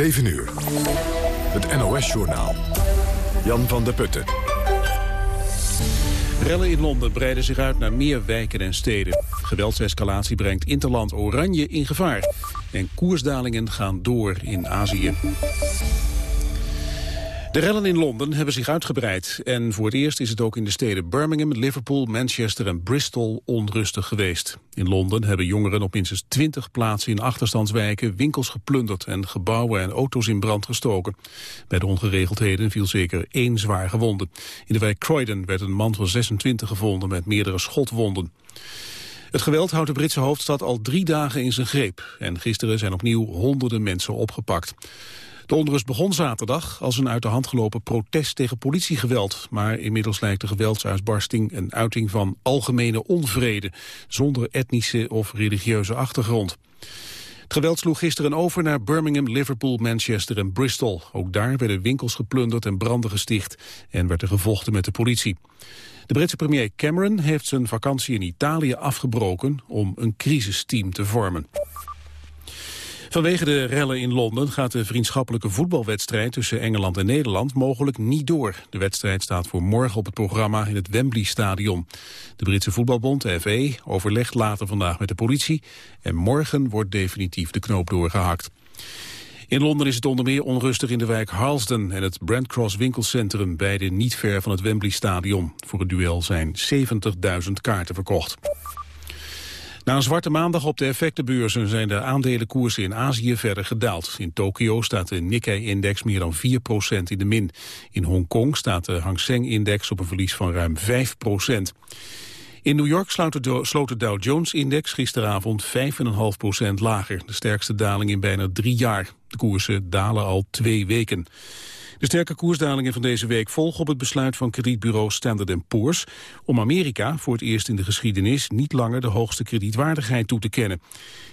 7 uur. Het NOS-journaal. Jan van der Putten. Rellen in Londen breiden zich uit naar meer wijken en steden. Geweldsescalatie brengt Interland Oranje in gevaar. En koersdalingen gaan door in Azië. De rellen in Londen hebben zich uitgebreid. En voor het eerst is het ook in de steden Birmingham, Liverpool, Manchester en Bristol onrustig geweest. In Londen hebben jongeren op minstens 20 plaatsen in achterstandswijken winkels geplunderd en gebouwen en auto's in brand gestoken. Bij de ongeregeldheden viel zeker één zwaar gewonde. In de wijk Croydon werd een man van 26 gevonden met meerdere schotwonden. Het geweld houdt de Britse hoofdstad al drie dagen in zijn greep. En gisteren zijn opnieuw honderden mensen opgepakt. De onrust begon zaterdag als een uit de hand gelopen protest tegen politiegeweld. Maar inmiddels lijkt de geweldsuitbarsting een uiting van algemene onvrede, zonder etnische of religieuze achtergrond. Het geweld sloeg gisteren over naar Birmingham, Liverpool, Manchester en Bristol. Ook daar werden winkels geplunderd en branden gesticht en werd er gevochten met de politie. De Britse premier Cameron heeft zijn vakantie in Italië afgebroken om een crisisteam te vormen. Vanwege de rellen in Londen gaat de vriendschappelijke voetbalwedstrijd tussen Engeland en Nederland mogelijk niet door. De wedstrijd staat voor morgen op het programma in het Wembley Stadion. De Britse voetbalbond, de FA, overlegt later vandaag met de politie en morgen wordt definitief de knoop doorgehakt. In Londen is het onder meer onrustig in de wijk Harlesden en het Brandcross winkelcentrum, beide niet ver van het Wembley Stadion. Voor het duel zijn 70.000 kaarten verkocht. Na een zwarte maandag op de effectenbeurzen zijn de aandelenkoersen in Azië verder gedaald. In Tokio staat de Nikkei-index meer dan 4% in de min. In Hongkong staat de Hang Seng-index op een verlies van ruim 5% in New York sloot de Dow Jones-index gisteravond 5,5% lager. De sterkste daling in bijna drie jaar. De koersen dalen al twee weken. De sterke koersdalingen van deze week volgen op het besluit van kredietbureau Standard Poor's om Amerika voor het eerst in de geschiedenis niet langer de hoogste kredietwaardigheid toe te kennen.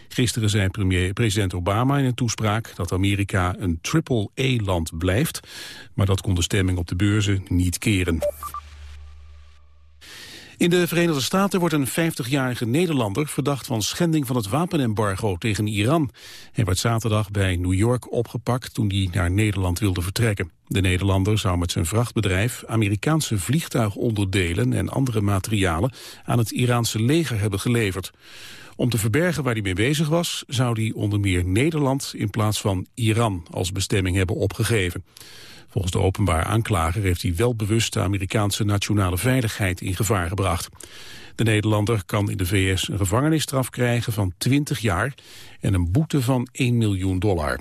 Gisteren zei premier, president Obama in een toespraak dat Amerika een triple-A-land blijft, maar dat kon de stemming op de beurzen niet keren. In de Verenigde Staten wordt een 50-jarige Nederlander verdacht van schending van het wapenembargo tegen Iran. Hij werd zaterdag bij New York opgepakt toen hij naar Nederland wilde vertrekken. De Nederlander zou met zijn vrachtbedrijf Amerikaanse vliegtuigonderdelen en andere materialen aan het Iraanse leger hebben geleverd. Om te verbergen waar hij mee bezig was, zou hij onder meer Nederland in plaats van Iran als bestemming hebben opgegeven. Volgens de openbaar aanklager heeft hij wel bewust de Amerikaanse nationale veiligheid in gevaar gebracht. De Nederlander kan in de VS een gevangenisstraf krijgen van 20 jaar en een boete van 1 miljoen dollar.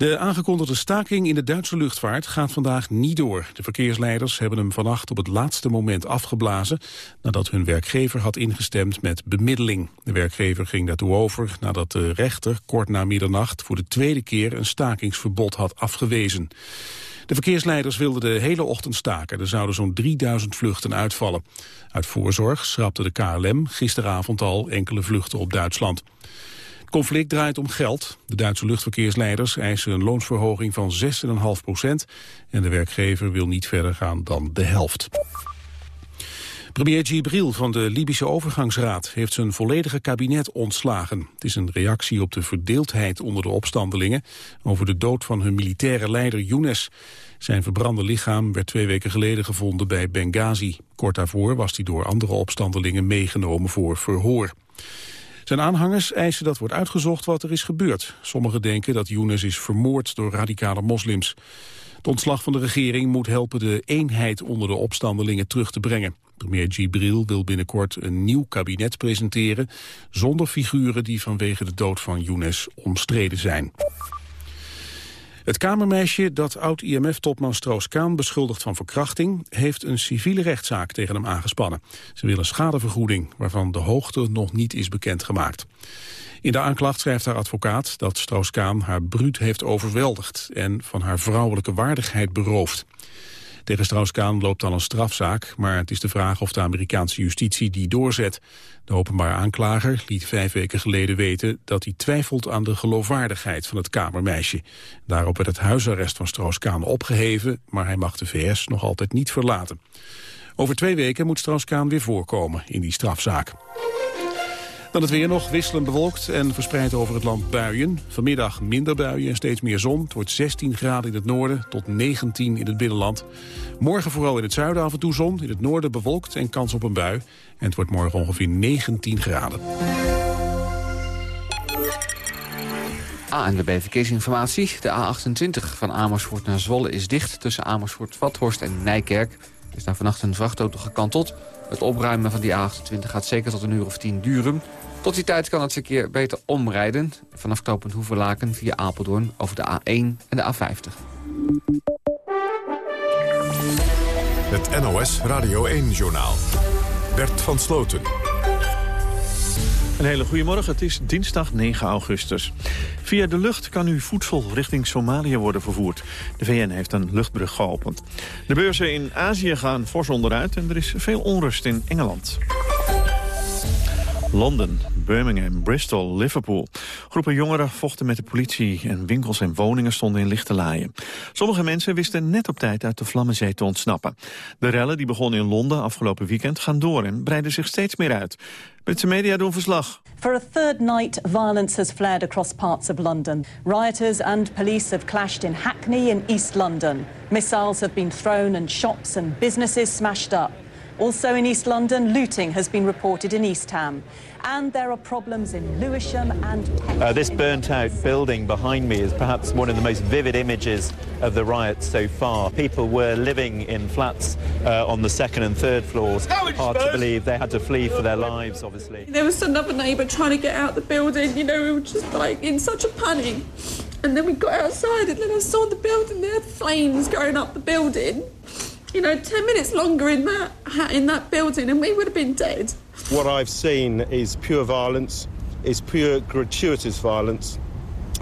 De aangekondigde staking in de Duitse luchtvaart gaat vandaag niet door. De verkeersleiders hebben hem vannacht op het laatste moment afgeblazen... nadat hun werkgever had ingestemd met bemiddeling. De werkgever ging daartoe over nadat de rechter kort na middernacht... voor de tweede keer een stakingsverbod had afgewezen. De verkeersleiders wilden de hele ochtend staken. Er zouden zo'n 3000 vluchten uitvallen. Uit voorzorg schrapte de KLM gisteravond al enkele vluchten op Duitsland conflict draait om geld. De Duitse luchtverkeersleiders eisen een loonsverhoging van 6,5 procent... en de werkgever wil niet verder gaan dan de helft. Premier Gibril van de Libische Overgangsraad heeft zijn volledige kabinet ontslagen. Het is een reactie op de verdeeldheid onder de opstandelingen over de dood van hun militaire leider Younes. Zijn verbrande lichaam werd twee weken geleden gevonden bij Benghazi. Kort daarvoor was hij door andere opstandelingen meegenomen voor verhoor. Zijn aanhangers eisen dat wordt uitgezocht wat er is gebeurd. Sommigen denken dat Younes is vermoord door radicale moslims. Het ontslag van de regering moet helpen de eenheid onder de opstandelingen terug te brengen. Premier Gibril wil binnenkort een nieuw kabinet presenteren... zonder figuren die vanwege de dood van Younes omstreden zijn. Het kamermeisje dat oud-IMF-topman Stroos-Kaan beschuldigt van verkrachting... heeft een civiele rechtszaak tegen hem aangespannen. Ze wil een schadevergoeding waarvan de hoogte nog niet is bekendgemaakt. In de aanklacht schrijft haar advocaat dat Stroos-Kaan haar bruut heeft overweldigd... en van haar vrouwelijke waardigheid beroofd. Tegen Strauss-Kaan loopt al een strafzaak, maar het is de vraag of de Amerikaanse justitie die doorzet. De openbare aanklager liet vijf weken geleden weten dat hij twijfelt aan de geloofwaardigheid van het kamermeisje. Daarop werd het huisarrest van Strauss-Kaan opgeheven, maar hij mag de VS nog altijd niet verlaten. Over twee weken moet Strauss-Kaan weer voorkomen in die strafzaak. Dan het weer nog, wisselend bewolkt en verspreid over het land buien. Vanmiddag minder buien en steeds meer zon. Het wordt 16 graden in het noorden tot 19 in het binnenland. Morgen vooral in het zuiden af en toe zon. In het noorden bewolkt en kans op een bui. En het wordt morgen ongeveer 19 graden. ANWB Verkeersinformatie. De A28 van Amersfoort naar Zwolle is dicht tussen Amersfoort-Vathorst en Nijkerk. Er is daar vannacht een vrachtauto gekanteld. Het opruimen van die A28 gaat zeker tot een uur of tien duren. Tot die tijd kan het verkeer beter omrijden. Vanaf knooppunt Hoeverlaken via Apeldoorn over de A1 en de A50. Het NOS Radio 1-journaal. Bert van Sloten. Een hele goede morgen. Het is dinsdag 9 augustus. Via de lucht kan nu voedsel richting Somalië worden vervoerd. De VN heeft een luchtbrug geopend. De beurzen in Azië gaan fors onderuit en er is veel onrust in Engeland. Londen, Birmingham, Bristol, Liverpool. Groepen jongeren vochten met de politie en winkels en woningen stonden in lichte laaien. Sommige mensen wisten net op tijd uit de Vlammenzee te ontsnappen. De rellen die begonnen in Londen afgelopen weekend gaan door en breiden zich steeds meer uit. Britse media doen verslag. For a third night, violence has flared across parts of London. Rioters and police have clashed in Hackney in East London. Missiles have been thrown and shops and businesses smashed up. Also in East London, looting has been reported in East Ham. And there are problems in Lewisham and uh, This burnt-out building behind me is perhaps one of the most vivid images of the riots so far. People were living in flats uh, on the second and third floors. Hard to believe they had to flee for their lives, obviously. There was another neighbour trying to get out the building. You know, we were just like in such a panic. And then we got outside and then I saw the building, there were flames going up the building you know, 10 minutes longer in that, in that building and we would have been dead. What I've seen is pure violence, is pure gratuitous violence.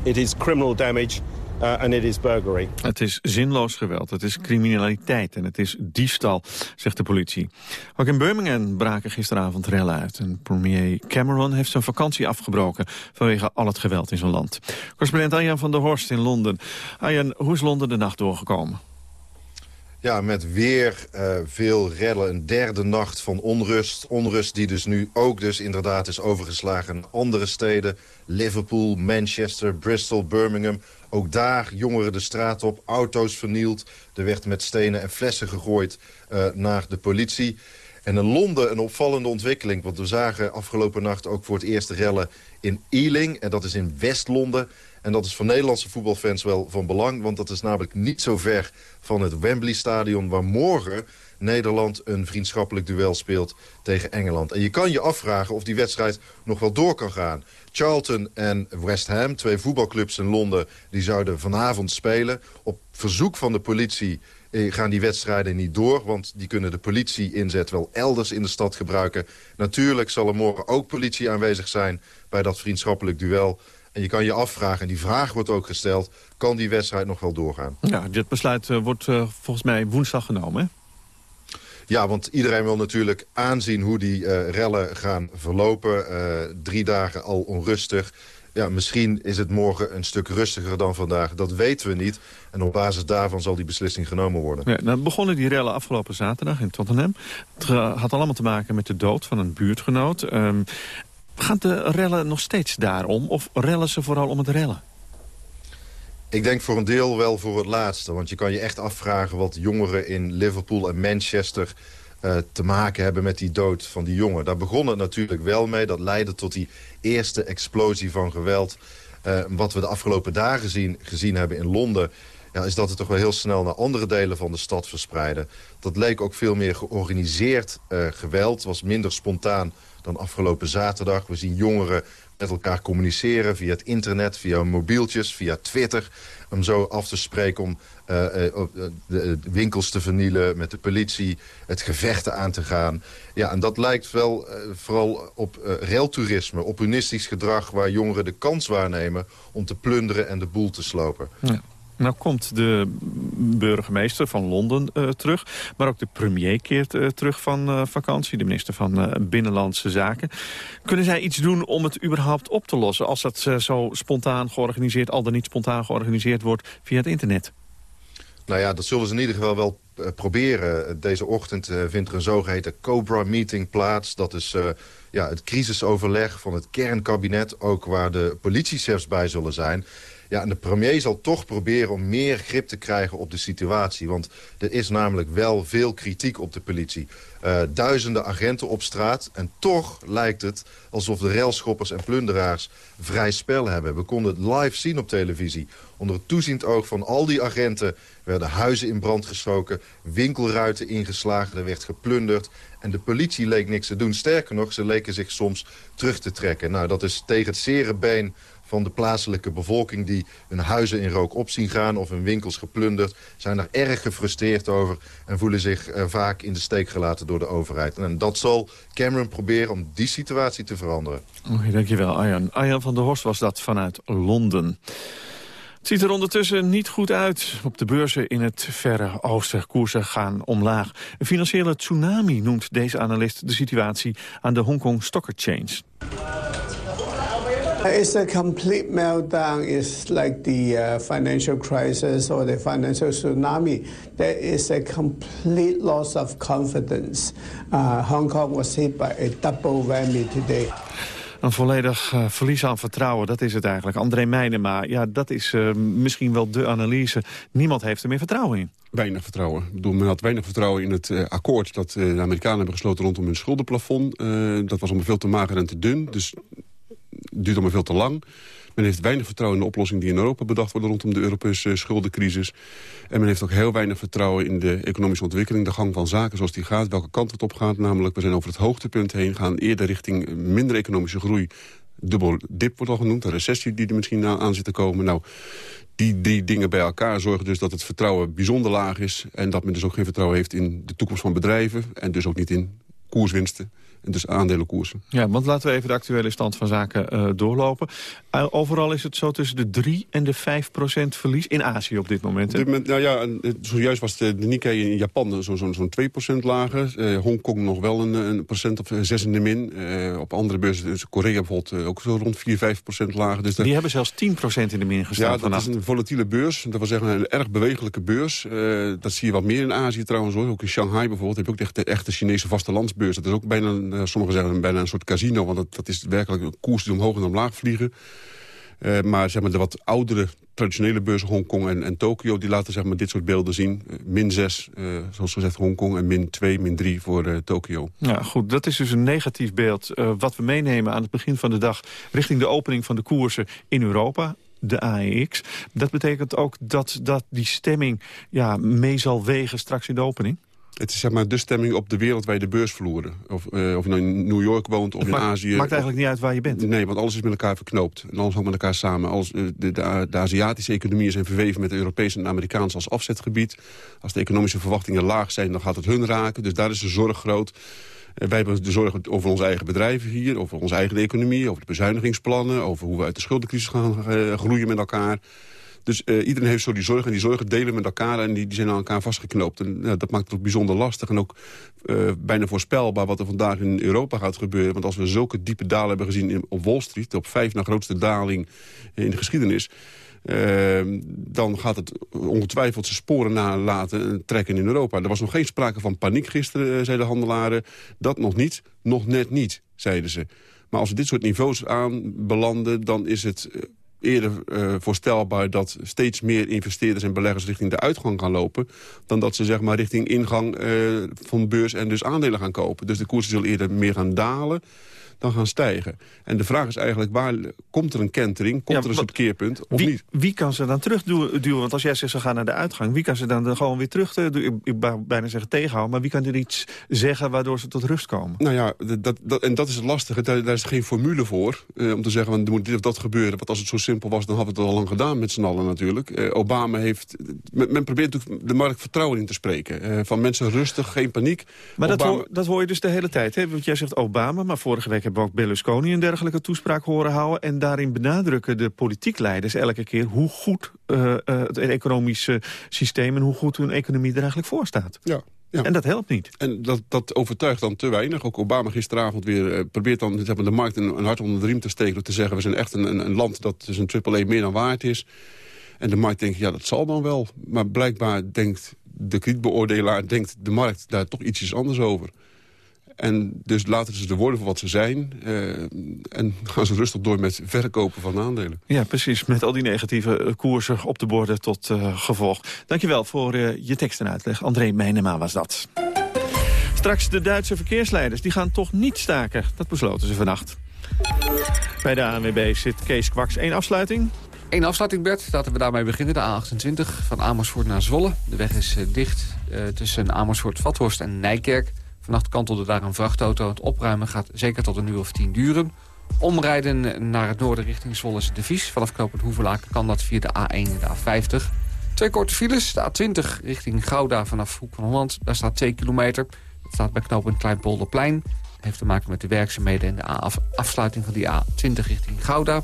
It is criminal damage uh, and it is burglary. Het is zinloos geweld, het is criminaliteit en het is diefstal, zegt de politie. Ook in Birmingham braken gisteravond rellen uit. En premier Cameron heeft zijn vakantie afgebroken vanwege al het geweld in zijn land. Correspondent Arjan van der Horst in Londen. Arjan, hoe is Londen de nacht doorgekomen? Ja, met weer uh, veel rellen. Een derde nacht van onrust. Onrust die dus nu ook dus inderdaad is overgeslagen naar andere steden. Liverpool, Manchester, Bristol, Birmingham. Ook daar jongeren de straat op, auto's vernield. Er werd met stenen en flessen gegooid uh, naar de politie. En in Londen een opvallende ontwikkeling. Want we zagen afgelopen nacht ook voor het eerst rellen in Ealing. En dat is in West-Londen. En dat is voor Nederlandse voetbalfans wel van belang. Want dat is namelijk niet zo ver van het Wembley-stadion... waar morgen Nederland een vriendschappelijk duel speelt tegen Engeland. En je kan je afvragen of die wedstrijd nog wel door kan gaan. Charlton en West Ham, twee voetbalclubs in Londen... die zouden vanavond spelen. Op verzoek van de politie eh, gaan die wedstrijden niet door. Want die kunnen de politie inzet wel elders in de stad gebruiken. Natuurlijk zal er morgen ook politie aanwezig zijn bij dat vriendschappelijk duel. En je kan je afvragen, en die vraag wordt ook gesteld... kan die wedstrijd nog wel doorgaan? Ja, dit besluit uh, wordt uh, volgens mij woensdag genomen, hè? Ja, want iedereen wil natuurlijk aanzien hoe die uh, rellen gaan verlopen. drie dagen al onrustig. Ja, misschien is het morgen een stuk rustiger dan vandaag. Dat weten we niet. En op basis daarvan zal die beslissing genomen worden. Ja, dan begonnen die rellen afgelopen zaterdag in Tottenham. Het had allemaal te maken met de dood van een buurtgenoot. Um, Gaat de rellen nog steeds daarom? Of rellen ze vooral om het rellen? Ik denk voor een deel wel voor het laatste. Want je kan je echt afvragen wat jongeren in Liverpool en Manchester... Uh, te maken hebben met die dood van die jongen. Daar begon het natuurlijk wel mee. Dat leidde tot die eerste explosie van geweld. Uh, wat we de afgelopen dagen gezien, gezien hebben in Londen... Ja, is dat het toch wel heel snel naar andere delen van de stad verspreidde. Dat leek ook veel meer georganiseerd uh, geweld. was minder spontaan dan afgelopen zaterdag. We zien jongeren met elkaar communiceren via het internet, via mobieltjes, via Twitter. Om zo af te spreken om uh, uh, de winkels te vernielen met de politie, het gevechten aan te gaan. Ja, en dat lijkt wel vooral op railtoerisme, opportunistisch gedrag... waar jongeren de kans waarnemen om te plunderen en de boel te slopen. Ja. Nou komt de burgemeester van Londen uh, terug. Maar ook de premier keert uh, terug van uh, vakantie. De minister van Binnenlandse Zaken. Kunnen zij iets doen om het überhaupt op te lossen... als dat zo spontaan georganiseerd, al dan niet spontaan georganiseerd wordt via het internet? Nou ja, dat zullen ze in ieder geval wel proberen. Deze ochtend vindt er een zogeheten Cobra-meeting plaats. Dat is ja, het crisisoverleg van het kernkabinet... ook waar de politiechefs bij zullen zijn... Ja, en de premier zal toch proberen om meer grip te krijgen op de situatie. Want er is namelijk wel veel kritiek op de politie. Uh, duizenden agenten op straat. En toch lijkt het alsof de railschoppers en plunderaars vrij spel hebben. We konden het live zien op televisie. Onder het toeziend oog van al die agenten werden huizen in brand gestoken... winkelruiten ingeslagen, er werd geplunderd... en de politie leek niks te doen. Sterker nog, ze leken zich soms terug te trekken. Nou, dat is tegen het zere been van de plaatselijke bevolking... die hun huizen in rook op zien gaan of hun winkels geplunderd... zijn er erg gefrustreerd over en voelen zich uh, vaak in de steek gelaten door de overheid. En dat zal Cameron proberen om die situatie te veranderen. Oké, dankjewel Arjan. Arjan van der Horst was dat vanuit Londen. Het ziet er ondertussen niet goed uit. Op de beurzen in het verre oosten koersen gaan omlaag. Een financiële tsunami noemt deze analist de situatie aan de Hongkong Stock Exchange. It's a complete meltdown. It's like the uh, financial crisis or the financial tsunami. There is a complete loss of confidence. Uh, Hong Kong was hit by a double whammy today. Een volledig uh, verlies aan vertrouwen, dat is het eigenlijk. André Meijnema, ja, dat is uh, misschien wel de analyse. Niemand heeft er meer vertrouwen in. Weinig vertrouwen. Ik bedoel, men had weinig vertrouwen in het uh, akkoord... dat de Amerikanen hebben gesloten rondom hun schuldenplafond. dat was allemaal veel te mager en te dun. Dus duurt allemaal veel te lang. Men heeft weinig vertrouwen in de oplossing die in Europa bedacht wordt... rondom de Europese schuldencrisis. En men heeft ook heel weinig vertrouwen in de economische ontwikkeling... de gang van zaken zoals die gaat, welke kant het op gaat. Namelijk, we zijn over het hoogtepunt heen, gaan eerder richting minder economische groei. Dubbel dip wordt al genoemd, een recessie die er misschien aan zit te komen. Nou, die drie dingen bij elkaar zorgen dus dat het vertrouwen bijzonder laag is... en dat men dus ook geen vertrouwen heeft in de toekomst van bedrijven... en dus ook niet in koerswinsten en dus aandelenkoersen. Ja, want laten we even de actuele stand van zaken uh, doorlopen. Uh, overal is het zo tussen de 3 en de 5 procent verlies in Azië op dit moment. Dit moment nou ja, zojuist was de, de Nikkei in Japan zo'n zo, zo 2 procent lager. Uh, Hongkong nog wel een, een procent of 6 in de min. op andere beurzen, dus Korea bijvoorbeeld, ook zo rond 4, 5 procent lager. Dus Die hebben zelfs 10 procent in de min gestaan Ja, dat is een volatiele beurs. Dat wil zeggen een erg bewegelijke beurs. dat zie je wat meer in Azië trouwens hoor. Ook in Shanghai bijvoorbeeld heb je ook echt de echte Chinese vastelandsbeurs. Dat is ook bijna sommigen zeggen bijna een soort casino. Want dat, dat is werkelijk een koers die omhoog en omlaag vliegen. Uh, maar, zeg maar de wat oudere traditionele beurzen Hongkong en, en Tokio... die laten zeg maar, dit soort beelden zien. Uh, min 6, uh, zoals gezegd Hongkong, en min 2, min 3 voor Tokio. Ja, goed. Dat is dus een negatief beeld wat we meenemen aan het begin van de dag... richting de opening van de koersen in Europa de AEX. Dat betekent ook dat, dat die stemming ja, mee zal wegen straks in de opening? Het is zeg maar de stemming op de wereldwijde beurs verloren. Of, uh, of je nou in New York woont of in maakt, Azië. maakt eigenlijk niet uit waar je bent. Nee, want alles is met elkaar verknoopt. En alles hangt met elkaar samen. Als, de, de, de, Aziatische economieën zijn verweven met de Europese en de Amerikaanse als afzetgebied. Als de economische verwachtingen laag zijn, dan gaat het hun raken. Dus daar is de zorg groot. Uh, wij hebben de zorg over onze eigen bedrijven hier, over onze eigen economie, over de bezuinigingsplannen, over hoe we uit de schuldencrisis gaan uh, groeien met elkaar. Dus uh, iedereen heeft zo die zorgen en die zorgen delen met elkaar... en die, die zijn aan elkaar vastgeknoopt. En uh, dat maakt het ook bijzonder lastig en ook uh, bijna voorspelbaar... wat er vandaag in Europa gaat gebeuren. Want als we zulke diepe dalen hebben gezien op Wall Street... de op vijf na grootste daling in de geschiedenis... dan gaat het ongetwijfeld zijn sporen nalaten en trekken in Europa. Er was nog geen sprake van paniek gisteren, zeiden de handelaren. Dat nog niet, nog net niet, zeiden ze. Maar als we dit soort niveaus aanbelanden, dan is het eerder uh, voorstelbaar dat steeds meer investeerders en beleggers richting de uitgang gaan lopen... dan dat ze zeg maar richting ingang uh, van beurs en dus aandelen gaan kopen. Dus de koersen zullen eerder meer gaan dalen dan gaan stijgen. En de vraag is eigenlijk, waar komt er een kentering? Komt ja, er een keerpunt of wie, niet? Wie kan ze dan terugduwen? Want als jij zegt, ze gaan naar de uitgang... wie kan ze dan gewoon weer terug, ik, ik bijna zeggen tegenhouden... maar wie kan er iets zeggen waardoor ze tot rust komen? Nou ja, dat, dat, en dat is het lastige. Daar, daar is geen formule voor. Eh, om te zeggen, er moet dit of dat gebeuren. Want als het zo simpel was, dan hadden we het al lang gedaan met z'n allen natuurlijk. Eh, Obama heeft... Men, men probeert natuurlijk de markt vertrouwen in te spreken. Eh, van mensen rustig, geen paniek. Maar Obama... dat, hoor, dat hoor je dus de hele tijd. Hè? Want jij zegt Obama, maar vorige week hebben ook Berlusconi een dergelijke toespraak horen houden. En daarin benadrukken de politiek leiders elke keer hoe goed uh, uh, het economische systeem en hoe goed hun economie er eigenlijk voor staat. Ja. Ja. En dat helpt niet. En dat, dat overtuigt dan te weinig. Ook Obama gisteravond weer uh, probeert dan zeg maar, de markt een, een hart onder de riem te steken... door te zeggen, we zijn echt een, een, een land dat zijn triple E meer dan waard is. En de markt denkt, ja, dat zal dan wel. Maar blijkbaar denkt de kredietbeoordelaar, denkt de markt daar toch ietsjes anders over. En dus laten ze de worden voor wat ze zijn. en gaan ze rustig door met verkopen van aandelen. Ja, precies. Met al die negatieve koersen op de borden tot gevolg. Dankjewel voor je tekst en uitleg. André Meijnema was dat. Straks de Duitse verkeersleiders, die gaan toch niet staken. Dat besloten ze vannacht. Bij de ANWB zit Kees Kwaks. Eén afsluiting. Eén afsluiting, Bert. Laten we daarmee beginnen. De A28 van Amersfoort naar Zwolle. De weg is eh, dicht uh, tussen Amersfoort, Vathorst en Nijkerk. Vannacht kantelde daar een vrachtauto. Het opruimen gaat zeker tot een uur of tien duren. Omrijden naar het noorden richting Zwolle is de Vies. Vanaf knooppunt Hoevelaken kan dat via de A1 en de A50. Twee korte files. De A20 richting Gouda vanaf Hoek van Holland. Daar staat 2 kilometer. Dat staat bij knooppunt Kleinpolderplein. heeft te maken met de werkzaamheden en de afsluiting van die A20 richting Gouda.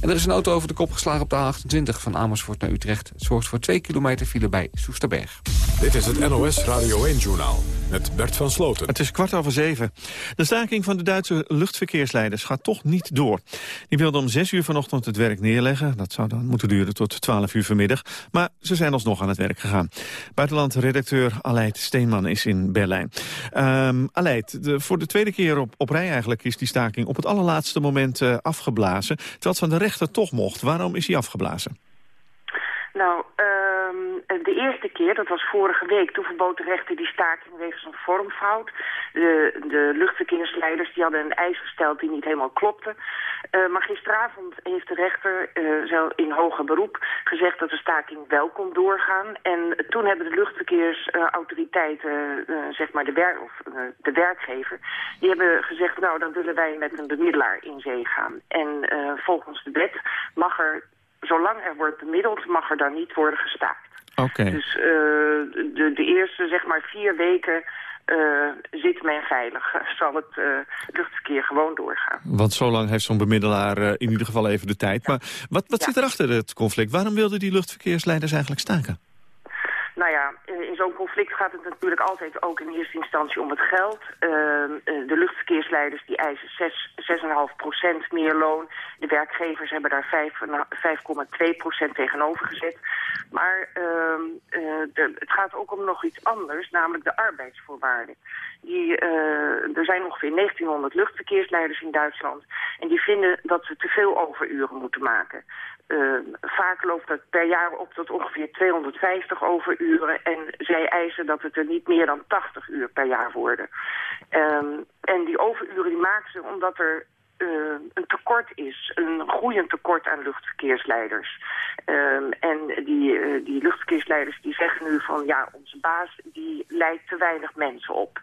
En er is een auto over de kop geslagen op de A28 van Amersfoort naar Utrecht. Het zorgt voor 2 kilometer file bij Soesterberg. Dit is het NOS Radio 1-journaal met Bert van Sloten. Het is kwart over zeven. De staking van de Duitse luchtverkeersleiders gaat toch niet door. Die wilden om zes uur vanochtend het werk neerleggen. Dat zou dan moeten duren tot 12 uur vanmiddag. Maar ze zijn alsnog aan het werk gegaan. Buitenlandredacteur Aleid Steenman is in Berlijn. Um, Aleid, de, voor de tweede keer op, op rij eigenlijk is die staking op het allerlaatste moment uh, afgeblazen. Terwijl het van de rechter toch mocht. Waarom is hij afgeblazen? Nou, uh, de eerste keer, dat was vorige week, toen verbood de rechter die staking wegens een vormfout. De, de luchtverkeersleiders die hadden een eis gesteld die niet helemaal klopte. Uh, maar gisteravond heeft de rechter uh, in hoger beroep gezegd dat de staking wel kon doorgaan. En toen hebben de luchtverkeersautoriteiten, uh, zeg maar de, wer of, de werkgever, die hebben gezegd, nou dan willen wij met een bemiddelaar in zee gaan. En volgens de wet mag er zolang er wordt bemiddeld, mag er dan niet worden gestaakt. Oké. Dus uh, de, de eerste, zeg maar, vier weken uh, zit men veilig. Zal het uh, luchtverkeer gewoon doorgaan. Want zo lang heeft zo'n bemiddelaar uh, in ieder geval even de tijd. Maar wat, wat ja. zit er achter het conflict? Waarom wilden die luchtverkeersleiders eigenlijk staken? Nou zo'n conflict gaat het natuurlijk altijd ook in eerste instantie om het geld. Uh, de luchtverkeersleiders die eisen 6,5% meer loon. De werkgevers hebben daar 5,2% tegenover gezet. Maar uh, de, het gaat ook om nog iets anders, namelijk de arbeidsvoorwaarden. Die, er zijn ongeveer 1900 luchtverkeersleiders in Duitsland. En die vinden dat ze te veel overuren moeten maken. Uh, vaak loopt dat per jaar op tot ongeveer 250 overuren. En zij eisen dat het er niet meer dan 80 uur per jaar worden. Um, en die overuren die maken ze omdat er uh, een tekort is. Een groeiend tekort aan luchtverkeersleiders. En die, uh, die luchtverkeersleiders die zeggen nu van... ja, onze baas die leidt te weinig mensen op.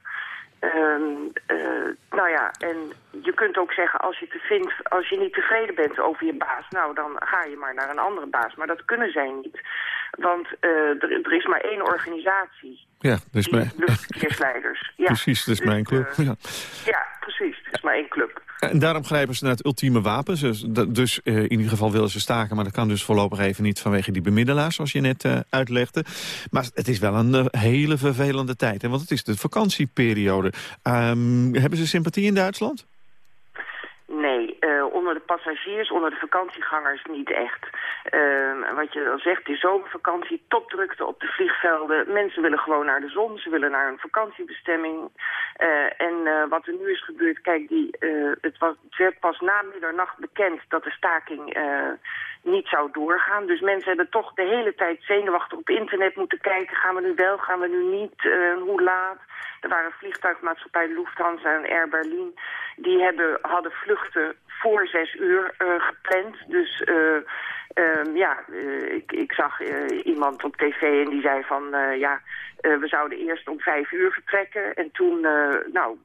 Um, uh, nou ja, en je kunt ook zeggen, als je, te vindt, als je niet tevreden bent over je baas... nou, dan ga je maar naar een andere baas. Maar dat kunnen zij niet. Want uh, er, er, is maar één organisatie. Ja, dus mijn... Luchtverkeersleiders. Ja. Precies, dat is dus, mijn club. Uh, ja. ja, precies. Het is maar één club. En daarom grijpen ze naar het ultieme wapen. Dus, dus in ieder geval willen ze staken, maar dat kan dus voorlopig even niet vanwege die bemiddelaars, zoals je net uh, uitlegde. Maar het is wel een uh, hele vervelende tijd, hè? want het is de vakantieperiode. Um, hebben ze sympathie in Duitsland? Nee, uh, onder de passagiers, onder de vakantiegangers niet echt. Uh, wat je al zegt, die zomervakantie, topdrukte op de vliegvelden. Mensen willen gewoon naar de zon, ze willen naar een vakantiebestemming. Uh, en wat er nu is gebeurd, kijk, die, het, was, het werd pas na middernacht bekend dat de staking niet zou doorgaan. Dus mensen hebben toch de hele tijd zenuwachtig op internet moeten kijken. Gaan we nu wel, gaan we nu niet, hoe laat? Er waren vliegtuigmaatschappijen Lufthansa en Air Berlin. Die hebben, hadden vluchten voor zes uur uh, gepland. Dus uh, uh, ja, ik, ik zag iemand op tv en die zei van... ja, we zouden eerst om vijf uur vertrekken. En toen, nou,